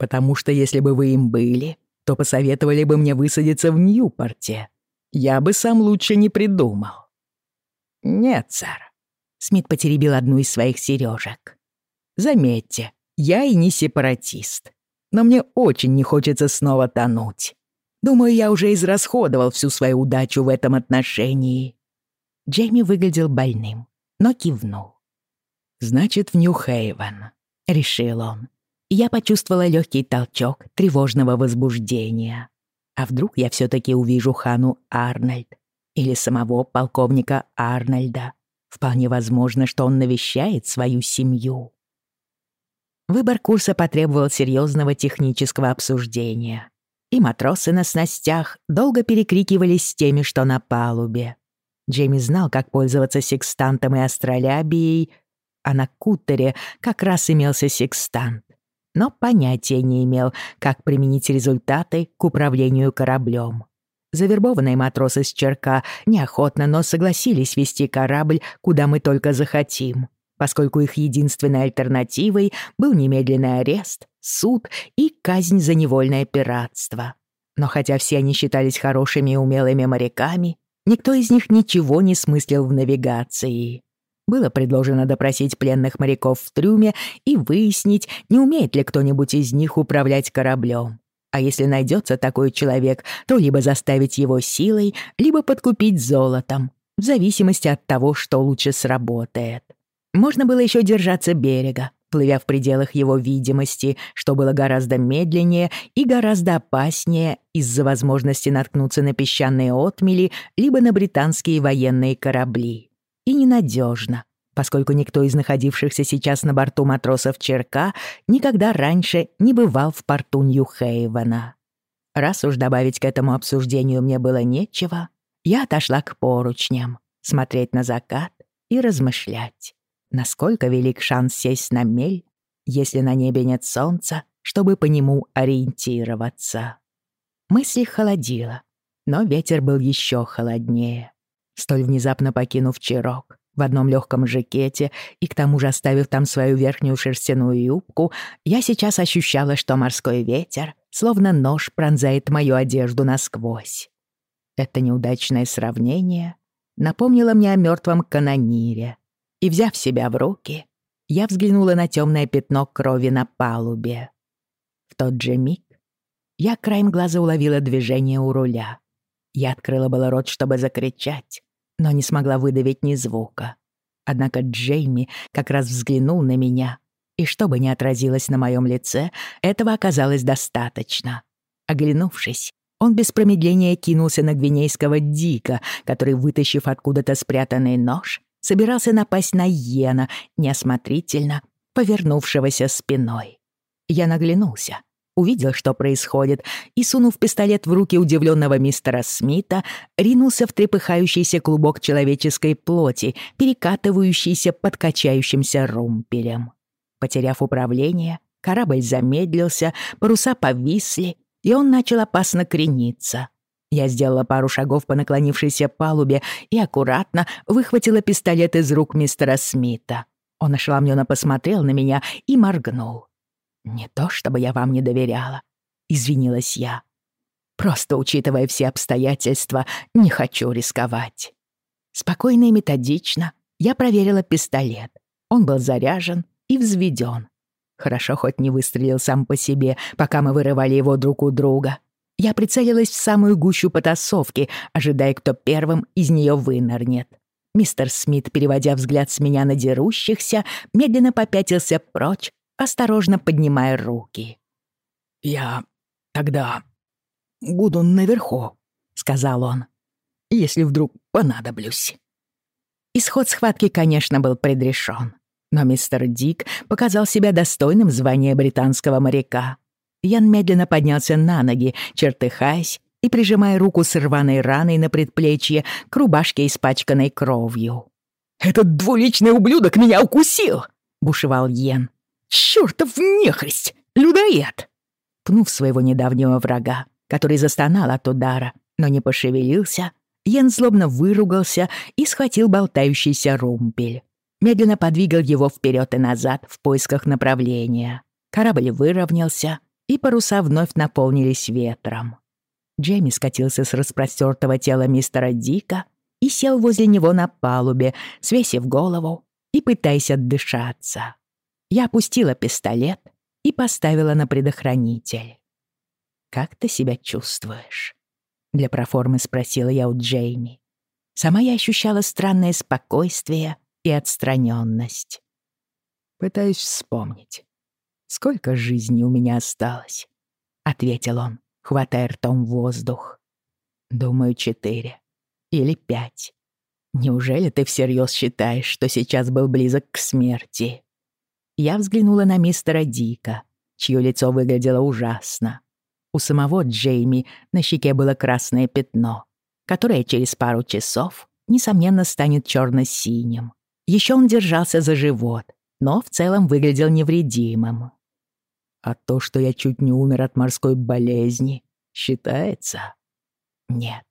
Потому что если бы вы им были, то посоветовали бы мне высадиться в Ньюпорте. Я бы сам лучше не придумал». «Нет, сэр». Смит потеребил одну из своих сережек. «Заметьте, я и не сепаратист но мне очень не хочется снова тонуть. Думаю, я уже израсходовал всю свою удачу в этом отношении». Джейми выглядел больным, но кивнул. «Значит, в Нью-Хейвен», — решил он. Я почувствовала легкий толчок тревожного возбуждения. А вдруг я все-таки увижу Хану Арнольд или самого полковника Арнольда? Вполне возможно, что он навещает свою семью. Выбор курса потребовал серьезного технического обсуждения. И матросы на снастях долго перекрикивались с теми, что на палубе. Джейми знал, как пользоваться секстантом и астролябией, а на кутере как раз имелся секстант. Но понятия не имел, как применить результаты к управлению кораблем. Завербованные матросы с Черка неохотно, но согласились вести корабль, куда мы только захотим поскольку их единственной альтернативой был немедленный арест, суд и казнь за невольное пиратство. Но хотя все они считались хорошими и умелыми моряками, никто из них ничего не смыслил в навигации. Было предложено допросить пленных моряков в трюме и выяснить, не умеет ли кто-нибудь из них управлять кораблем. А если найдется такой человек, то либо заставить его силой, либо подкупить золотом, в зависимости от того, что лучше сработает. Можно было еще держаться берега, плывя в пределах его видимости, что было гораздо медленнее и гораздо опаснее из-за возможности наткнуться на песчаные отмели либо на британские военные корабли. И ненадежно, поскольку никто из находившихся сейчас на борту матросов Черка никогда раньше не бывал в порту Нью-Хейвена. Раз уж добавить к этому обсуждению мне было нечего, я отошла к поручням, смотреть на закат и размышлять насколько велик шанс сесть на мель, если на небе нет солнца, чтобы по нему ориентироваться. Мысли холодило, но ветер был еще холоднее. Столь внезапно покинув Чирок в одном легком жакете и к тому же оставив там свою верхнюю шерстяную юбку, я сейчас ощущала, что морской ветер, словно нож, пронзает мою одежду насквозь. Это неудачное сравнение напомнило мне о мертвом канонире, и, взяв себя в руки, я взглянула на темное пятно крови на палубе. В тот же миг я краем глаза уловила движение у руля. Я открыла было рот, чтобы закричать, но не смогла выдавить ни звука. Однако Джейми как раз взглянул на меня, и что бы ни отразилось на моем лице, этого оказалось достаточно. Оглянувшись, он без промедления кинулся на гвинейского Дика, который, вытащив откуда-то спрятанный нож, собирался напасть на Йена, неосмотрительно повернувшегося спиной. Я наглянулся, увидел, что происходит, и, сунув пистолет в руки удивленного мистера Смита, ринулся в трепыхающийся клубок человеческой плоти, перекатывающийся под качающимся румпелем. Потеряв управление, корабль замедлился, паруса повисли, и он начал опасно крениться — я сделала пару шагов по наклонившейся палубе и аккуратно выхватила пистолет из рук мистера Смита. Он ошеломленно посмотрел на меня и моргнул. «Не то, чтобы я вам не доверяла», — извинилась я. Просто учитывая все обстоятельства, не хочу рисковать. Спокойно и методично я проверила пистолет. Он был заряжен и взведен. Хорошо хоть не выстрелил сам по себе, пока мы вырывали его друг у друга. Я прицелилась в самую гущу потасовки, ожидая, кто первым из нее вынырнет. Мистер Смит, переводя взгляд с меня на дерущихся, медленно попятился прочь, осторожно поднимая руки. «Я тогда буду наверху», — сказал он, — «если вдруг понадоблюсь». Исход схватки, конечно, был предрешен. Но мистер Дик показал себя достойным звания британского моряка. Ян медленно поднялся на ноги, чертыхаясь и прижимая руку с рваной раной на предплечье к рубашке, испачканной кровью. «Этот двуличный ублюдок меня укусил!» — бушевал Йен. «Чёртов нехристь! Людоед!» Пнув своего недавнего врага, который застонал от удара, но не пошевелился, Йен злобно выругался и схватил болтающийся румпель медленно подвигал его вперед и назад в поисках направления. Корабль выровнялся, и паруса вновь наполнились ветром. Джейми скатился с распростертого тела мистера Дика и сел возле него на палубе, свесив голову и пытаясь отдышаться. Я опустила пистолет и поставила на предохранитель. «Как ты себя чувствуешь?» Для проформы спросила я у Джейми. Сама я ощущала странное спокойствие и отстраненность. Пытаюсь вспомнить, сколько жизни у меня осталось, ответил он, хватая ртом воздух. Думаю, четыре или пять. Неужели ты всерьез считаешь, что сейчас был близок к смерти? Я взглянула на мистера Дика, чье лицо выглядело ужасно. У самого Джейми на щеке было красное пятно, которое через пару часов, несомненно, станет черно-синим. Еще он держался за живот, но в целом выглядел невредимым. А то, что я чуть не умер от морской болезни, считается? Нет.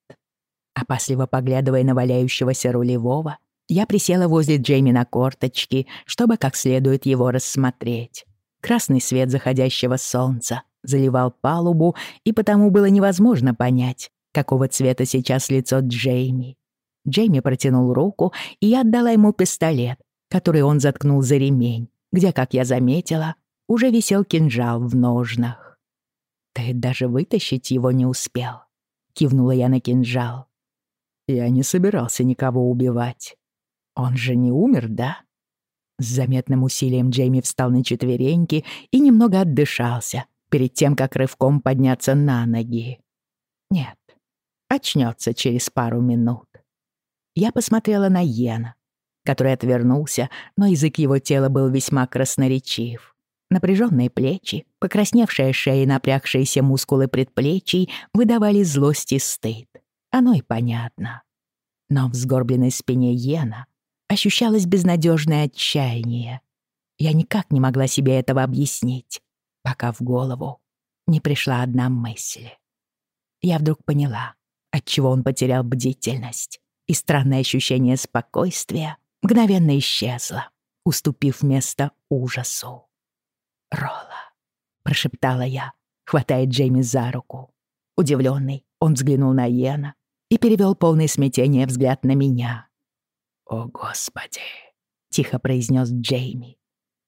Опасливо поглядывая на валяющегося рулевого, я присела возле Джейми на корточки, чтобы как следует его рассмотреть. Красный свет заходящего солнца заливал палубу, и потому было невозможно понять, какого цвета сейчас лицо Джейми. Джейми протянул руку, и я отдала ему пистолет, который он заткнул за ремень, где, как я заметила, уже висел кинжал в ножнах. «Ты даже вытащить его не успел», — кивнула я на кинжал. «Я не собирался никого убивать. Он же не умер, да?» С заметным усилием Джейми встал на четвереньки и немного отдышался перед тем, как рывком подняться на ноги. Нет, очнется через пару минут. Я посмотрела на Йена, который отвернулся, но язык его тела был весьма красноречив. Напряженные плечи, покрасневшая шея и напрягшиеся мускулы предплечий выдавали злость и стыд. Оно и понятно. Но в сгорбленной спине Йена ощущалось безнадежное отчаяние. Я никак не могла себе этого объяснить, пока в голову не пришла одна мысль. Я вдруг поняла, отчего он потерял бдительность и странное ощущение спокойствия мгновенно исчезло, уступив место ужасу. «Ролла», — прошептала я, хватая Джейми за руку. Удивленный, он взглянул на Йена и перевел полное смятение взгляд на меня. «О, Господи!» — тихо произнес Джейми.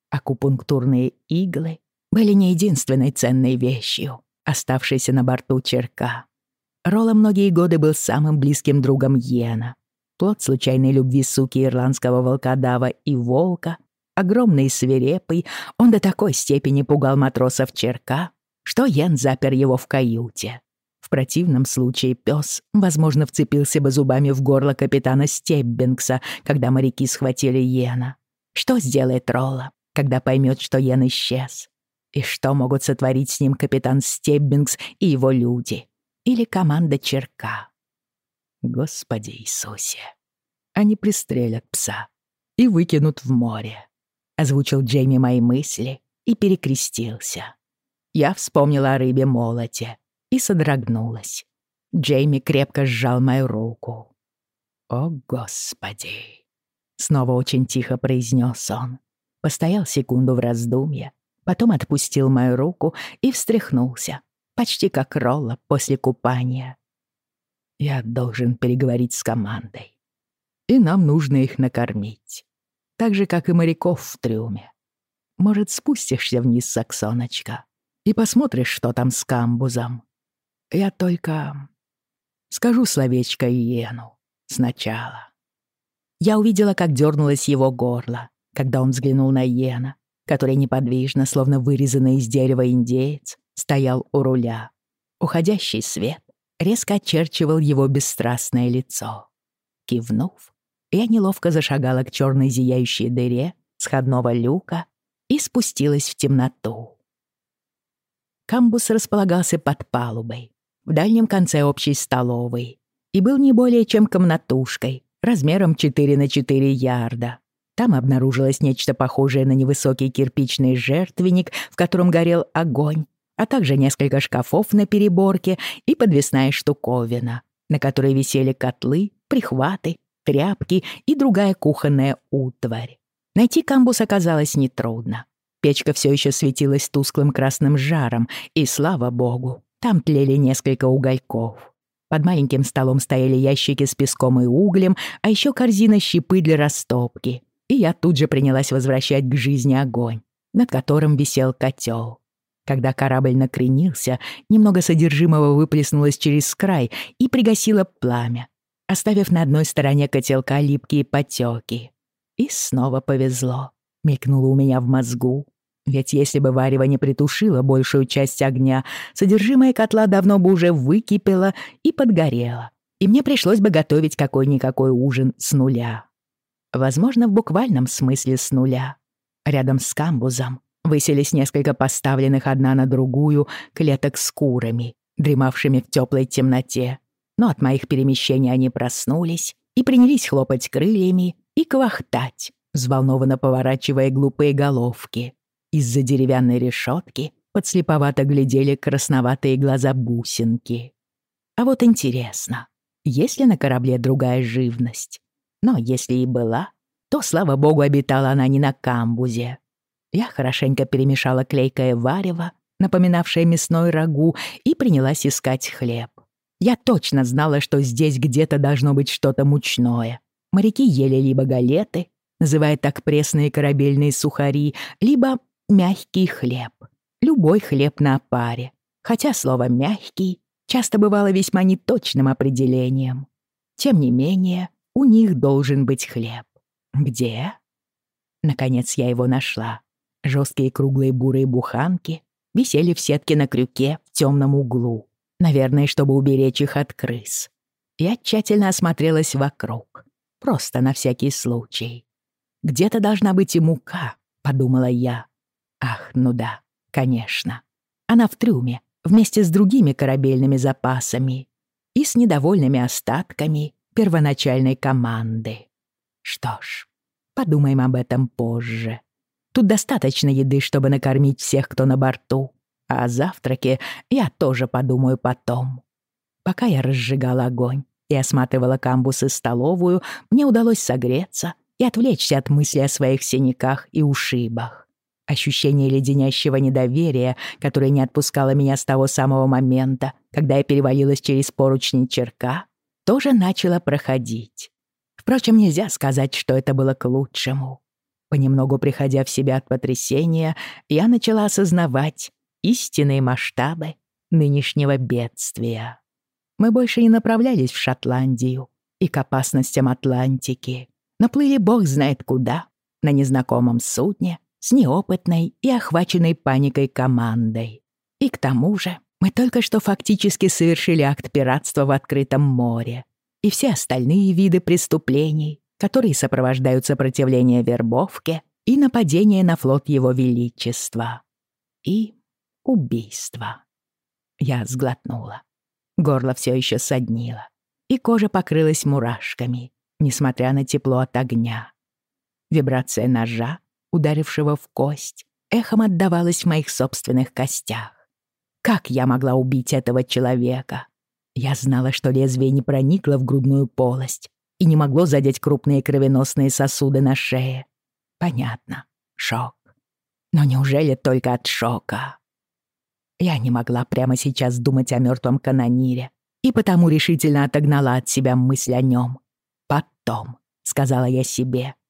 Акупунктурные иглы были не единственной ценной вещью, оставшейся на борту черка. Ролла многие годы был самым близким другом Йена. Плод случайной любви суки ирландского волкодава и волка, огромный и свирепый, он до такой степени пугал матросов черка, что Йен запер его в каюте. Противном случае пес, возможно, вцепился бы зубами в горло капитана Стеббингса, когда моряки схватили Йена. Что сделает Ролла, когда поймет, что Йен исчез? И что могут сотворить с ним капитан Стеббингс и его люди? или команда черка. Господи Иисусе, они пристрелят пса и выкинут в море. Озвучил Джейми мои мысли и перекрестился. Я вспомнила о рыбе-молоте и содрогнулась. Джейми крепко сжал мою руку. «О, Господи!» Снова очень тихо произнес он. Постоял секунду в раздумье, потом отпустил мою руку и встряхнулся, почти как Ролла после купания. Я должен переговорить с командой. И нам нужно их накормить. Так же, как и моряков в трюме. Может, спустишься вниз, Саксоночка, и посмотришь, что там с камбузом. Я только скажу словечко Иену сначала. Я увидела, как дернулось его горло, когда он взглянул на Йена, который неподвижно, словно вырезанный из дерева индеец, стоял у руля. Уходящий свет резко очерчивал его бесстрастное лицо. Кивнув, я неловко зашагала к черной зияющей дыре сходного люка и спустилась в темноту. Камбус располагался под палубой, в дальнем конце общей столовой, и был не более чем комнатушкой, размером 4 на 4 ярда. Там обнаружилось нечто похожее на невысокий кирпичный жертвенник, в котором горел огонь, а также несколько шкафов на переборке и подвесная штуковина, на которой висели котлы, прихваты, тряпки и другая кухонная утварь. Найти камбус оказалось нетрудно. Печка все еще светилась тусклым красным жаром, и, слава богу, там тлели несколько угольков. Под маленьким столом стояли ящики с песком и углем, а еще корзина щепы для растопки. И я тут же принялась возвращать к жизни огонь, над которым висел котел. Когда корабль накренился, немного содержимого выплеснулось через край и пригасило пламя, оставив на одной стороне котелка липкие потеки. И снова повезло. Мелькнуло у меня в мозгу. Ведь если бы варево не притушило большую часть огня, содержимое котла давно бы уже выкипело и подгорело, и мне пришлось бы готовить какой-никакой ужин с нуля. Возможно, в буквальном смысле с нуля. Рядом с камбузом выселись несколько поставленных одна на другую клеток с курами, дремавшими в теплой темноте. Но от моих перемещений они проснулись и принялись хлопать крыльями и квахтать, взволнованно поворачивая глупые головки. Из-за деревянной решетки подслеповато глядели красноватые глаза бусинки. А вот интересно, есть ли на корабле другая живность? Но если и была, то, слава богу, обитала она не на камбузе. Я хорошенько перемешала клейкое варево, напоминавшее мясной рагу, и принялась искать хлеб. Я точно знала, что здесь где-то должно быть что-то мучное. Моряки ели либо галеты, называя так пресные корабельные сухари, либо мягкий хлеб. Любой хлеб на паре. Хотя слово «мягкий» часто бывало весьма неточным определением. Тем не менее, у них должен быть хлеб. Где? Наконец я его нашла. Жесткие круглые бурые буханки висели в сетке на крюке в темном углу. Наверное, чтобы уберечь их от крыс. Я тщательно осмотрелась вокруг. Просто на всякий случай. «Где-то должна быть и мука», — подумала я. Ах, ну да, конечно. Она в трюме, вместе с другими корабельными запасами и с недовольными остатками первоначальной команды. Что ж, подумаем об этом позже. Тут достаточно еды, чтобы накормить всех, кто на борту. А о завтраке я тоже подумаю потом. Пока я разжигала огонь и осматривала камбус и столовую, мне удалось согреться и отвлечься от мысли о своих синяках и ушибах. Ощущение леденящего недоверия, которое не отпускало меня с того самого момента, когда я перевалилась через поручни черка, тоже начало проходить. Впрочем, нельзя сказать, что это было к лучшему. Понемногу приходя в себя от потрясения, я начала осознавать истинные масштабы нынешнего бедствия. Мы больше не направлялись в Шотландию и к опасностям Атлантики. Наплыли бог знает куда, на незнакомом судне, с неопытной и охваченной паникой командой. И к тому же мы только что фактически совершили акт пиратства в открытом море и все остальные виды преступлений, которые сопровождают сопротивление вербовке и нападение на флот Его Величества. И убийство. Я сглотнула. Горло все еще соднило, и кожа покрылась мурашками, несмотря на тепло от огня. Вибрация ножа ударившего в кость, эхом отдавалось в моих собственных костях. Как я могла убить этого человека? Я знала, что лезвие не проникло в грудную полость и не могло задеть крупные кровеносные сосуды на шее. Понятно. Шок. Но неужели только от шока? Я не могла прямо сейчас думать о мертвом канонире, и потому решительно отогнала от себя мысль о нем. «Потом», — сказала я себе, —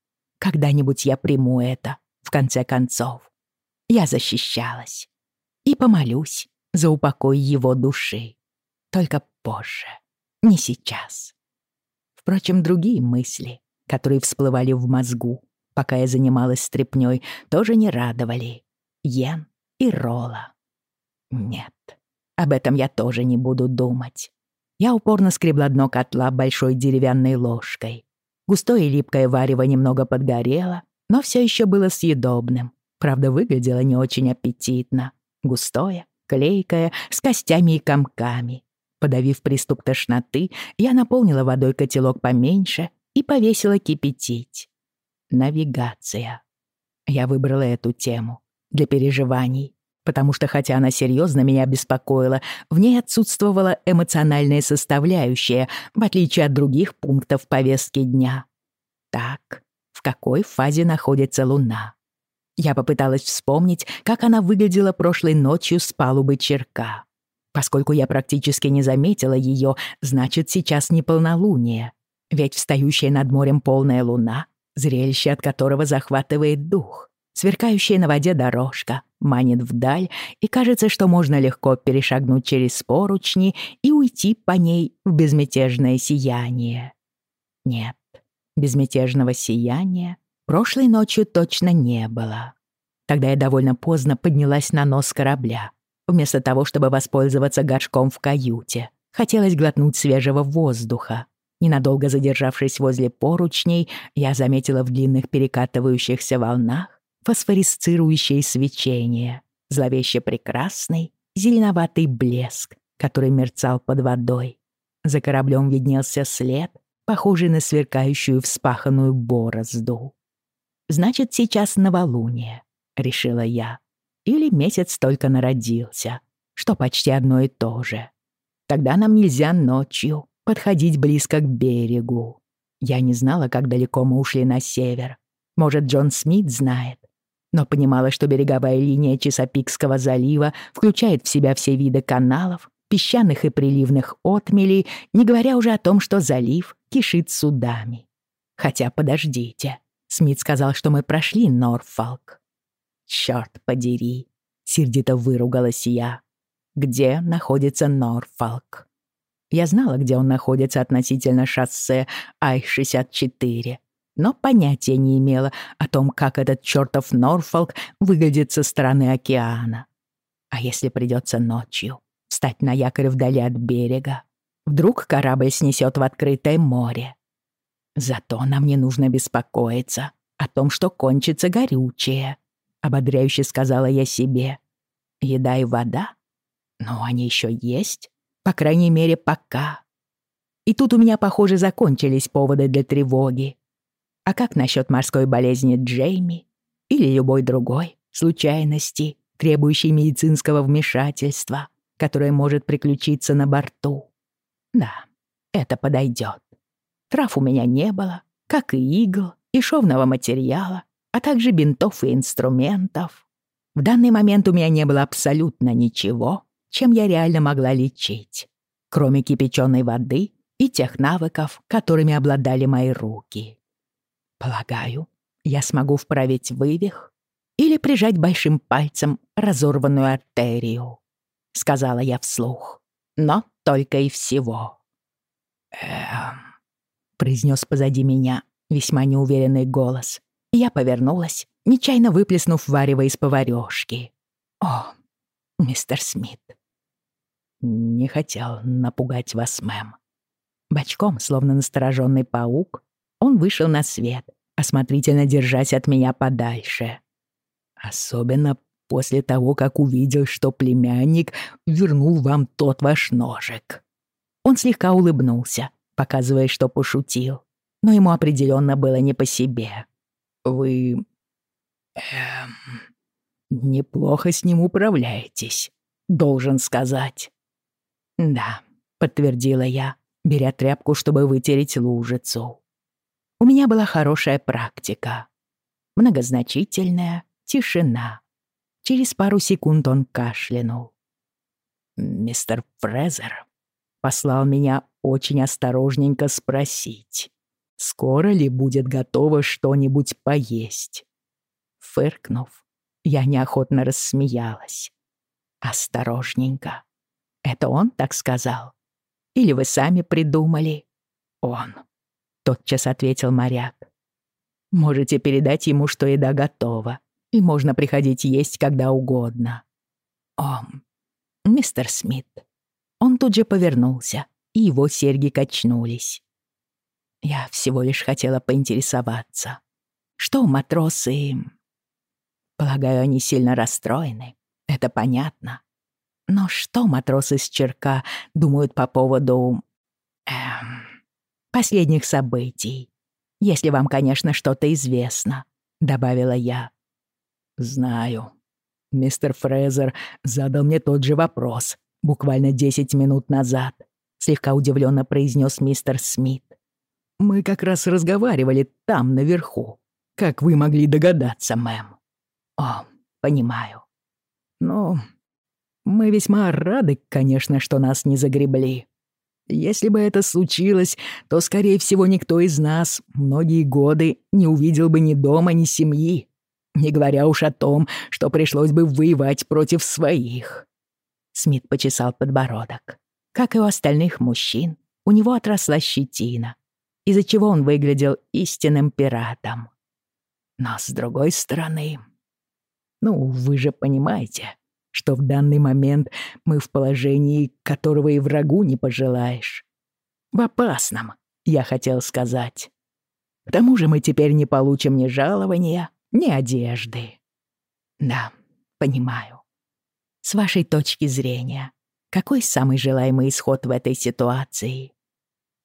«когда-нибудь я приму это, в конце концов». Я защищалась. И помолюсь за упокой его души. Только позже, не сейчас. Впрочем, другие мысли, которые всплывали в мозгу, пока я занималась стряпнёй, тоже не радовали. Йен и Рола. Нет, об этом я тоже не буду думать. Я упорно скребла дно котла большой деревянной ложкой. Густое липкое варево немного подгорело, но все еще было съедобным. Правда, выглядело не очень аппетитно. Густое, клейкое, с костями и комками. Подавив приступ тошноты, я наполнила водой котелок поменьше и повесила кипятить. Навигация. Я выбрала эту тему для переживаний, потому что хотя она серьезно меня беспокоила, в ней отсутствовала эмоциональная составляющая, в отличие от других пунктов повестки дня. Так, в какой фазе находится Луна? Я попыталась вспомнить, как она выглядела прошлой ночью с палубы черка. Поскольку я практически не заметила ее, значит, сейчас не полнолуние. Ведь встающая над морем полная луна, зрелище от которого захватывает дух. Сверкающая на воде дорожка манит вдаль, и кажется, что можно легко перешагнуть через поручни и уйти по ней в безмятежное сияние. Нет, безмятежного сияния прошлой ночью точно не было. Тогда я довольно поздно поднялась на нос корабля. Вместо того, чтобы воспользоваться горшком в каюте, хотелось глотнуть свежего воздуха. Ненадолго задержавшись возле поручней, я заметила в длинных перекатывающихся волнах фосфорисцирующее свечение, зловеще прекрасный зеленоватый блеск, который мерцал под водой. За кораблем виднелся след, похожий на сверкающую вспаханную борозду. «Значит, сейчас новолуние», — решила я. «Или месяц только народился, что почти одно и то же. Тогда нам нельзя ночью подходить близко к берегу. Я не знала, как далеко мы ушли на север. Может, Джон Смит знает но понимала, что береговая линия Чесопикского залива включает в себя все виды каналов, песчаных и приливных отмелей, не говоря уже о том, что залив кишит судами. Хотя, подождите, Смит сказал, что мы прошли Норфолк. Чёрт подери, сердито выругалась я. Где находится Норфолк? Я знала, где он находится относительно шоссе Ай-64, но понятия не имела о том, как этот чертов Норфолк выглядит со стороны океана. А если придется ночью встать на якорь вдали от берега? Вдруг корабль снесет в открытое море? Зато нам не нужно беспокоиться о том, что кончится горючее, ободряюще сказала я себе. Еда и вода? Но они еще есть, по крайней мере, пока. И тут у меня, похоже, закончились поводы для тревоги. А как насчет морской болезни Джейми или любой другой случайности, требующей медицинского вмешательства, которое может приключиться на борту? Да, это подойдет. Трав у меня не было, как и игл, и шовного материала, а также бинтов и инструментов. В данный момент у меня не было абсолютно ничего, чем я реально могла лечить, кроме кипяченой воды и тех навыков, которыми обладали мои руки. Полагаю, я смогу вправить вывих или прижать большим пальцем разорванную артерию, сказала я вслух. Но только и всего. Эм, произнес позади меня весьма неуверенный голос. Я повернулась, нечаянно выплеснув варево из поварёшки. «О, мистер Смит!» «Не хотел напугать вас, мэм». Бочком, словно настороженный паук, он вышел на свет, осмотрительно держась от меня подальше. Особенно после того, как увидел, что племянник вернул вам тот ваш ножик. Он слегка улыбнулся, показывая, что пошутил, но ему определенно было не по себе. Вы... Эм, неплохо с ним управляетесь, должен сказать. Да, подтвердила я, беря тряпку, чтобы вытереть лужицу. У меня была хорошая практика. Многозначительная тишина. Через пару секунд он кашлянул. Мистер Фрезер послал меня очень осторожненько спросить, скоро ли будет готово что-нибудь поесть. Фыркнув, я неохотно рассмеялась. «Осторожненько. Это он так сказал? Или вы сами придумали?» «Он», — тотчас ответил моряк. «Можете передать ему, что еда готова, и можно приходить есть когда угодно». «О, мистер Смит». Он тут же повернулся, и его серьги качнулись. «Я всего лишь хотела поинтересоваться, что матросы Полагаю, они сильно расстроены. Это понятно. Но что матросы с Черка думают по поводу... Эм, последних событий? Если вам, конечно, что-то известно, — добавила я. Знаю. Мистер Фрезер задал мне тот же вопрос буквально десять минут назад, слегка удивленно произнес мистер Смит. Мы как раз разговаривали там, наверху. Как вы могли догадаться, мэм? О, понимаю. Ну, мы весьма рады, конечно, что нас не загребли. Если бы это случилось, то, скорее всего, никто из нас многие годы не увидел бы ни дома, ни семьи, не говоря уж о том, что пришлось бы воевать против своих. Смит почесал подбородок. Как и у остальных мужчин, у него отросла щетина, из-за чего он выглядел истинным пиратом. Но, с другой стороны, ну, вы же понимаете, что в данный момент мы в положении, которого и врагу не пожелаешь. В опасном, я хотел сказать. К тому же мы теперь не получим ни жалования, ни одежды. Да, понимаю. С вашей точки зрения, какой самый желаемый исход в этой ситуации?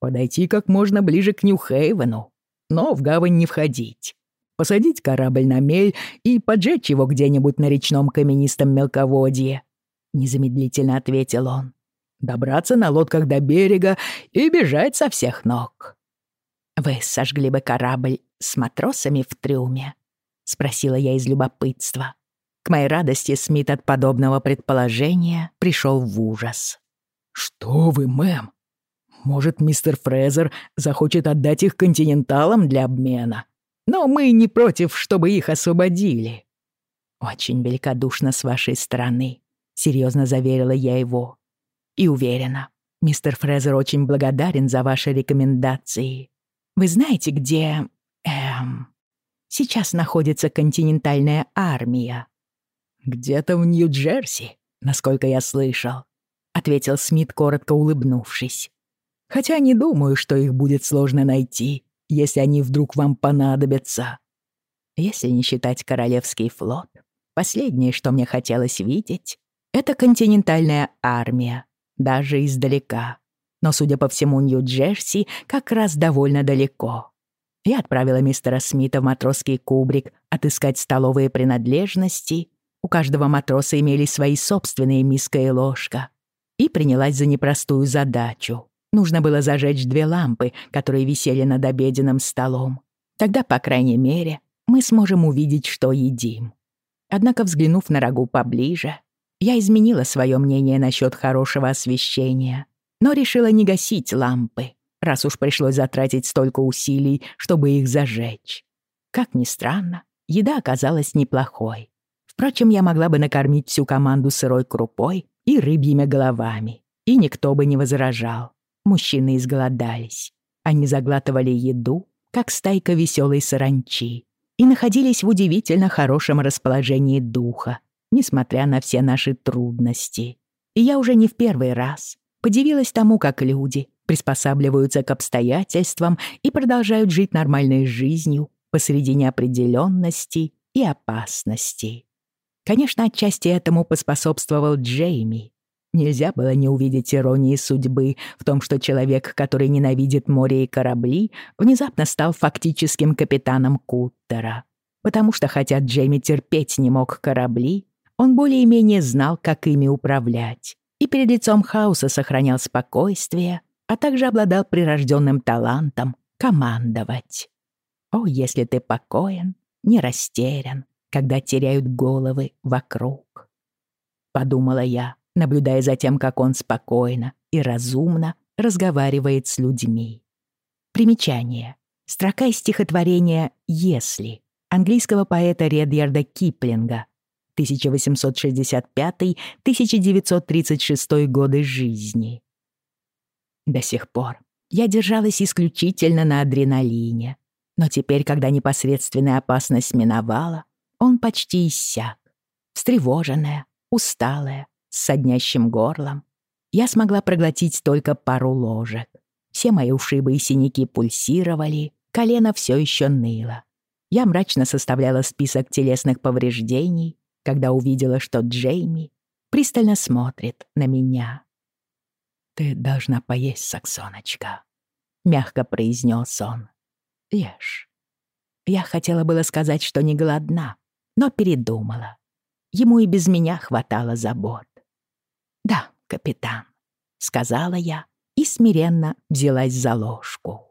Подойти как можно ближе к Нью-Хейвену, но в гавань не входить посадить корабль на мель и поджечь его где-нибудь на речном каменистом мелководье», — незамедлительно ответил он. «Добраться на лодках до берега и бежать со всех ног». «Вы сожгли бы корабль с матросами в трюме?» — спросила я из любопытства. К моей радости Смит от подобного предположения пришел в ужас. «Что вы, мэм? Может, мистер Фрезер захочет отдать их континенталам для обмена? Но мы не против, чтобы их освободили». «Очень великодушно с вашей стороны», — серьезно заверила я его. «И уверена, мистер Фрезер очень благодарен за ваши рекомендации. Вы знаете, где... эм... сейчас находится континентальная армия?» «Где-то в Нью-Джерси, насколько я слышал», — ответил Смит, коротко улыбнувшись. «Хотя не думаю, что их будет сложно найти если они вдруг вам понадобятся. Если не считать Королевский флот, последнее, что мне хотелось видеть, это континентальная армия, даже издалека. Но, судя по всему, Нью-Джерси как раз довольно далеко. Я отправила мистера Смита в матросский кубрик отыскать столовые принадлежности. У каждого матроса имелись свои собственные миска и ложка. И принялась за непростую задачу Нужно было зажечь две лампы, которые висели над обеденным столом. Тогда, по крайней мере, мы сможем увидеть, что едим. Однако, взглянув на рагу поближе, я изменила свое мнение насчет хорошего освещения, но решила не гасить лампы, раз уж пришлось затратить столько усилий, чтобы их зажечь. Как ни странно, еда оказалась неплохой. Впрочем, я могла бы накормить всю команду сырой крупой и рыбьими головами, и никто бы не возражал. Мужчины изголодались. Они заглатывали еду, как стайка веселой саранчи, и находились в удивительно хорошем расположении духа, несмотря на все наши трудности. И я уже не в первый раз подивилась тому, как люди приспосабливаются к обстоятельствам и продолжают жить нормальной жизнью посреди неопределенности и опасности. Конечно, отчасти этому поспособствовал Джейми, Нельзя было не увидеть иронии судьбы в том, что человек, который ненавидит море и корабли, внезапно стал фактическим капитаном Куттера. Потому что, хотя Джейми терпеть не мог корабли, он более-менее знал, как ими управлять. И перед лицом хаоса сохранял спокойствие, а также обладал прирожденным талантом командовать. О, если ты покоен, не растерян, когда теряют головы вокруг. Подумала я, наблюдая за тем, как он спокойно и разумно разговаривает с людьми. Примечание. Строка из стихотворения «Если» английского поэта Редьярда Киплинга 1865-1936 годы жизни. До сих пор я держалась исключительно на адреналине, но теперь, когда непосредственная опасность миновала, он почти иссяк. Встревоженная, усталая, с соднящим горлом, я смогла проглотить только пару ложек. Все мои ушибы и синяки пульсировали, колено все еще ныло. Я мрачно составляла список телесных повреждений, когда увидела, что Джейми пристально смотрит на меня. «Ты должна поесть, Саксоночка», — мягко произнес он. «Ешь». Я хотела было сказать, что не голодна, но передумала. Ему и без меня хватало забот. «Да, капитан», — сказала я и смиренно взялась за ложку.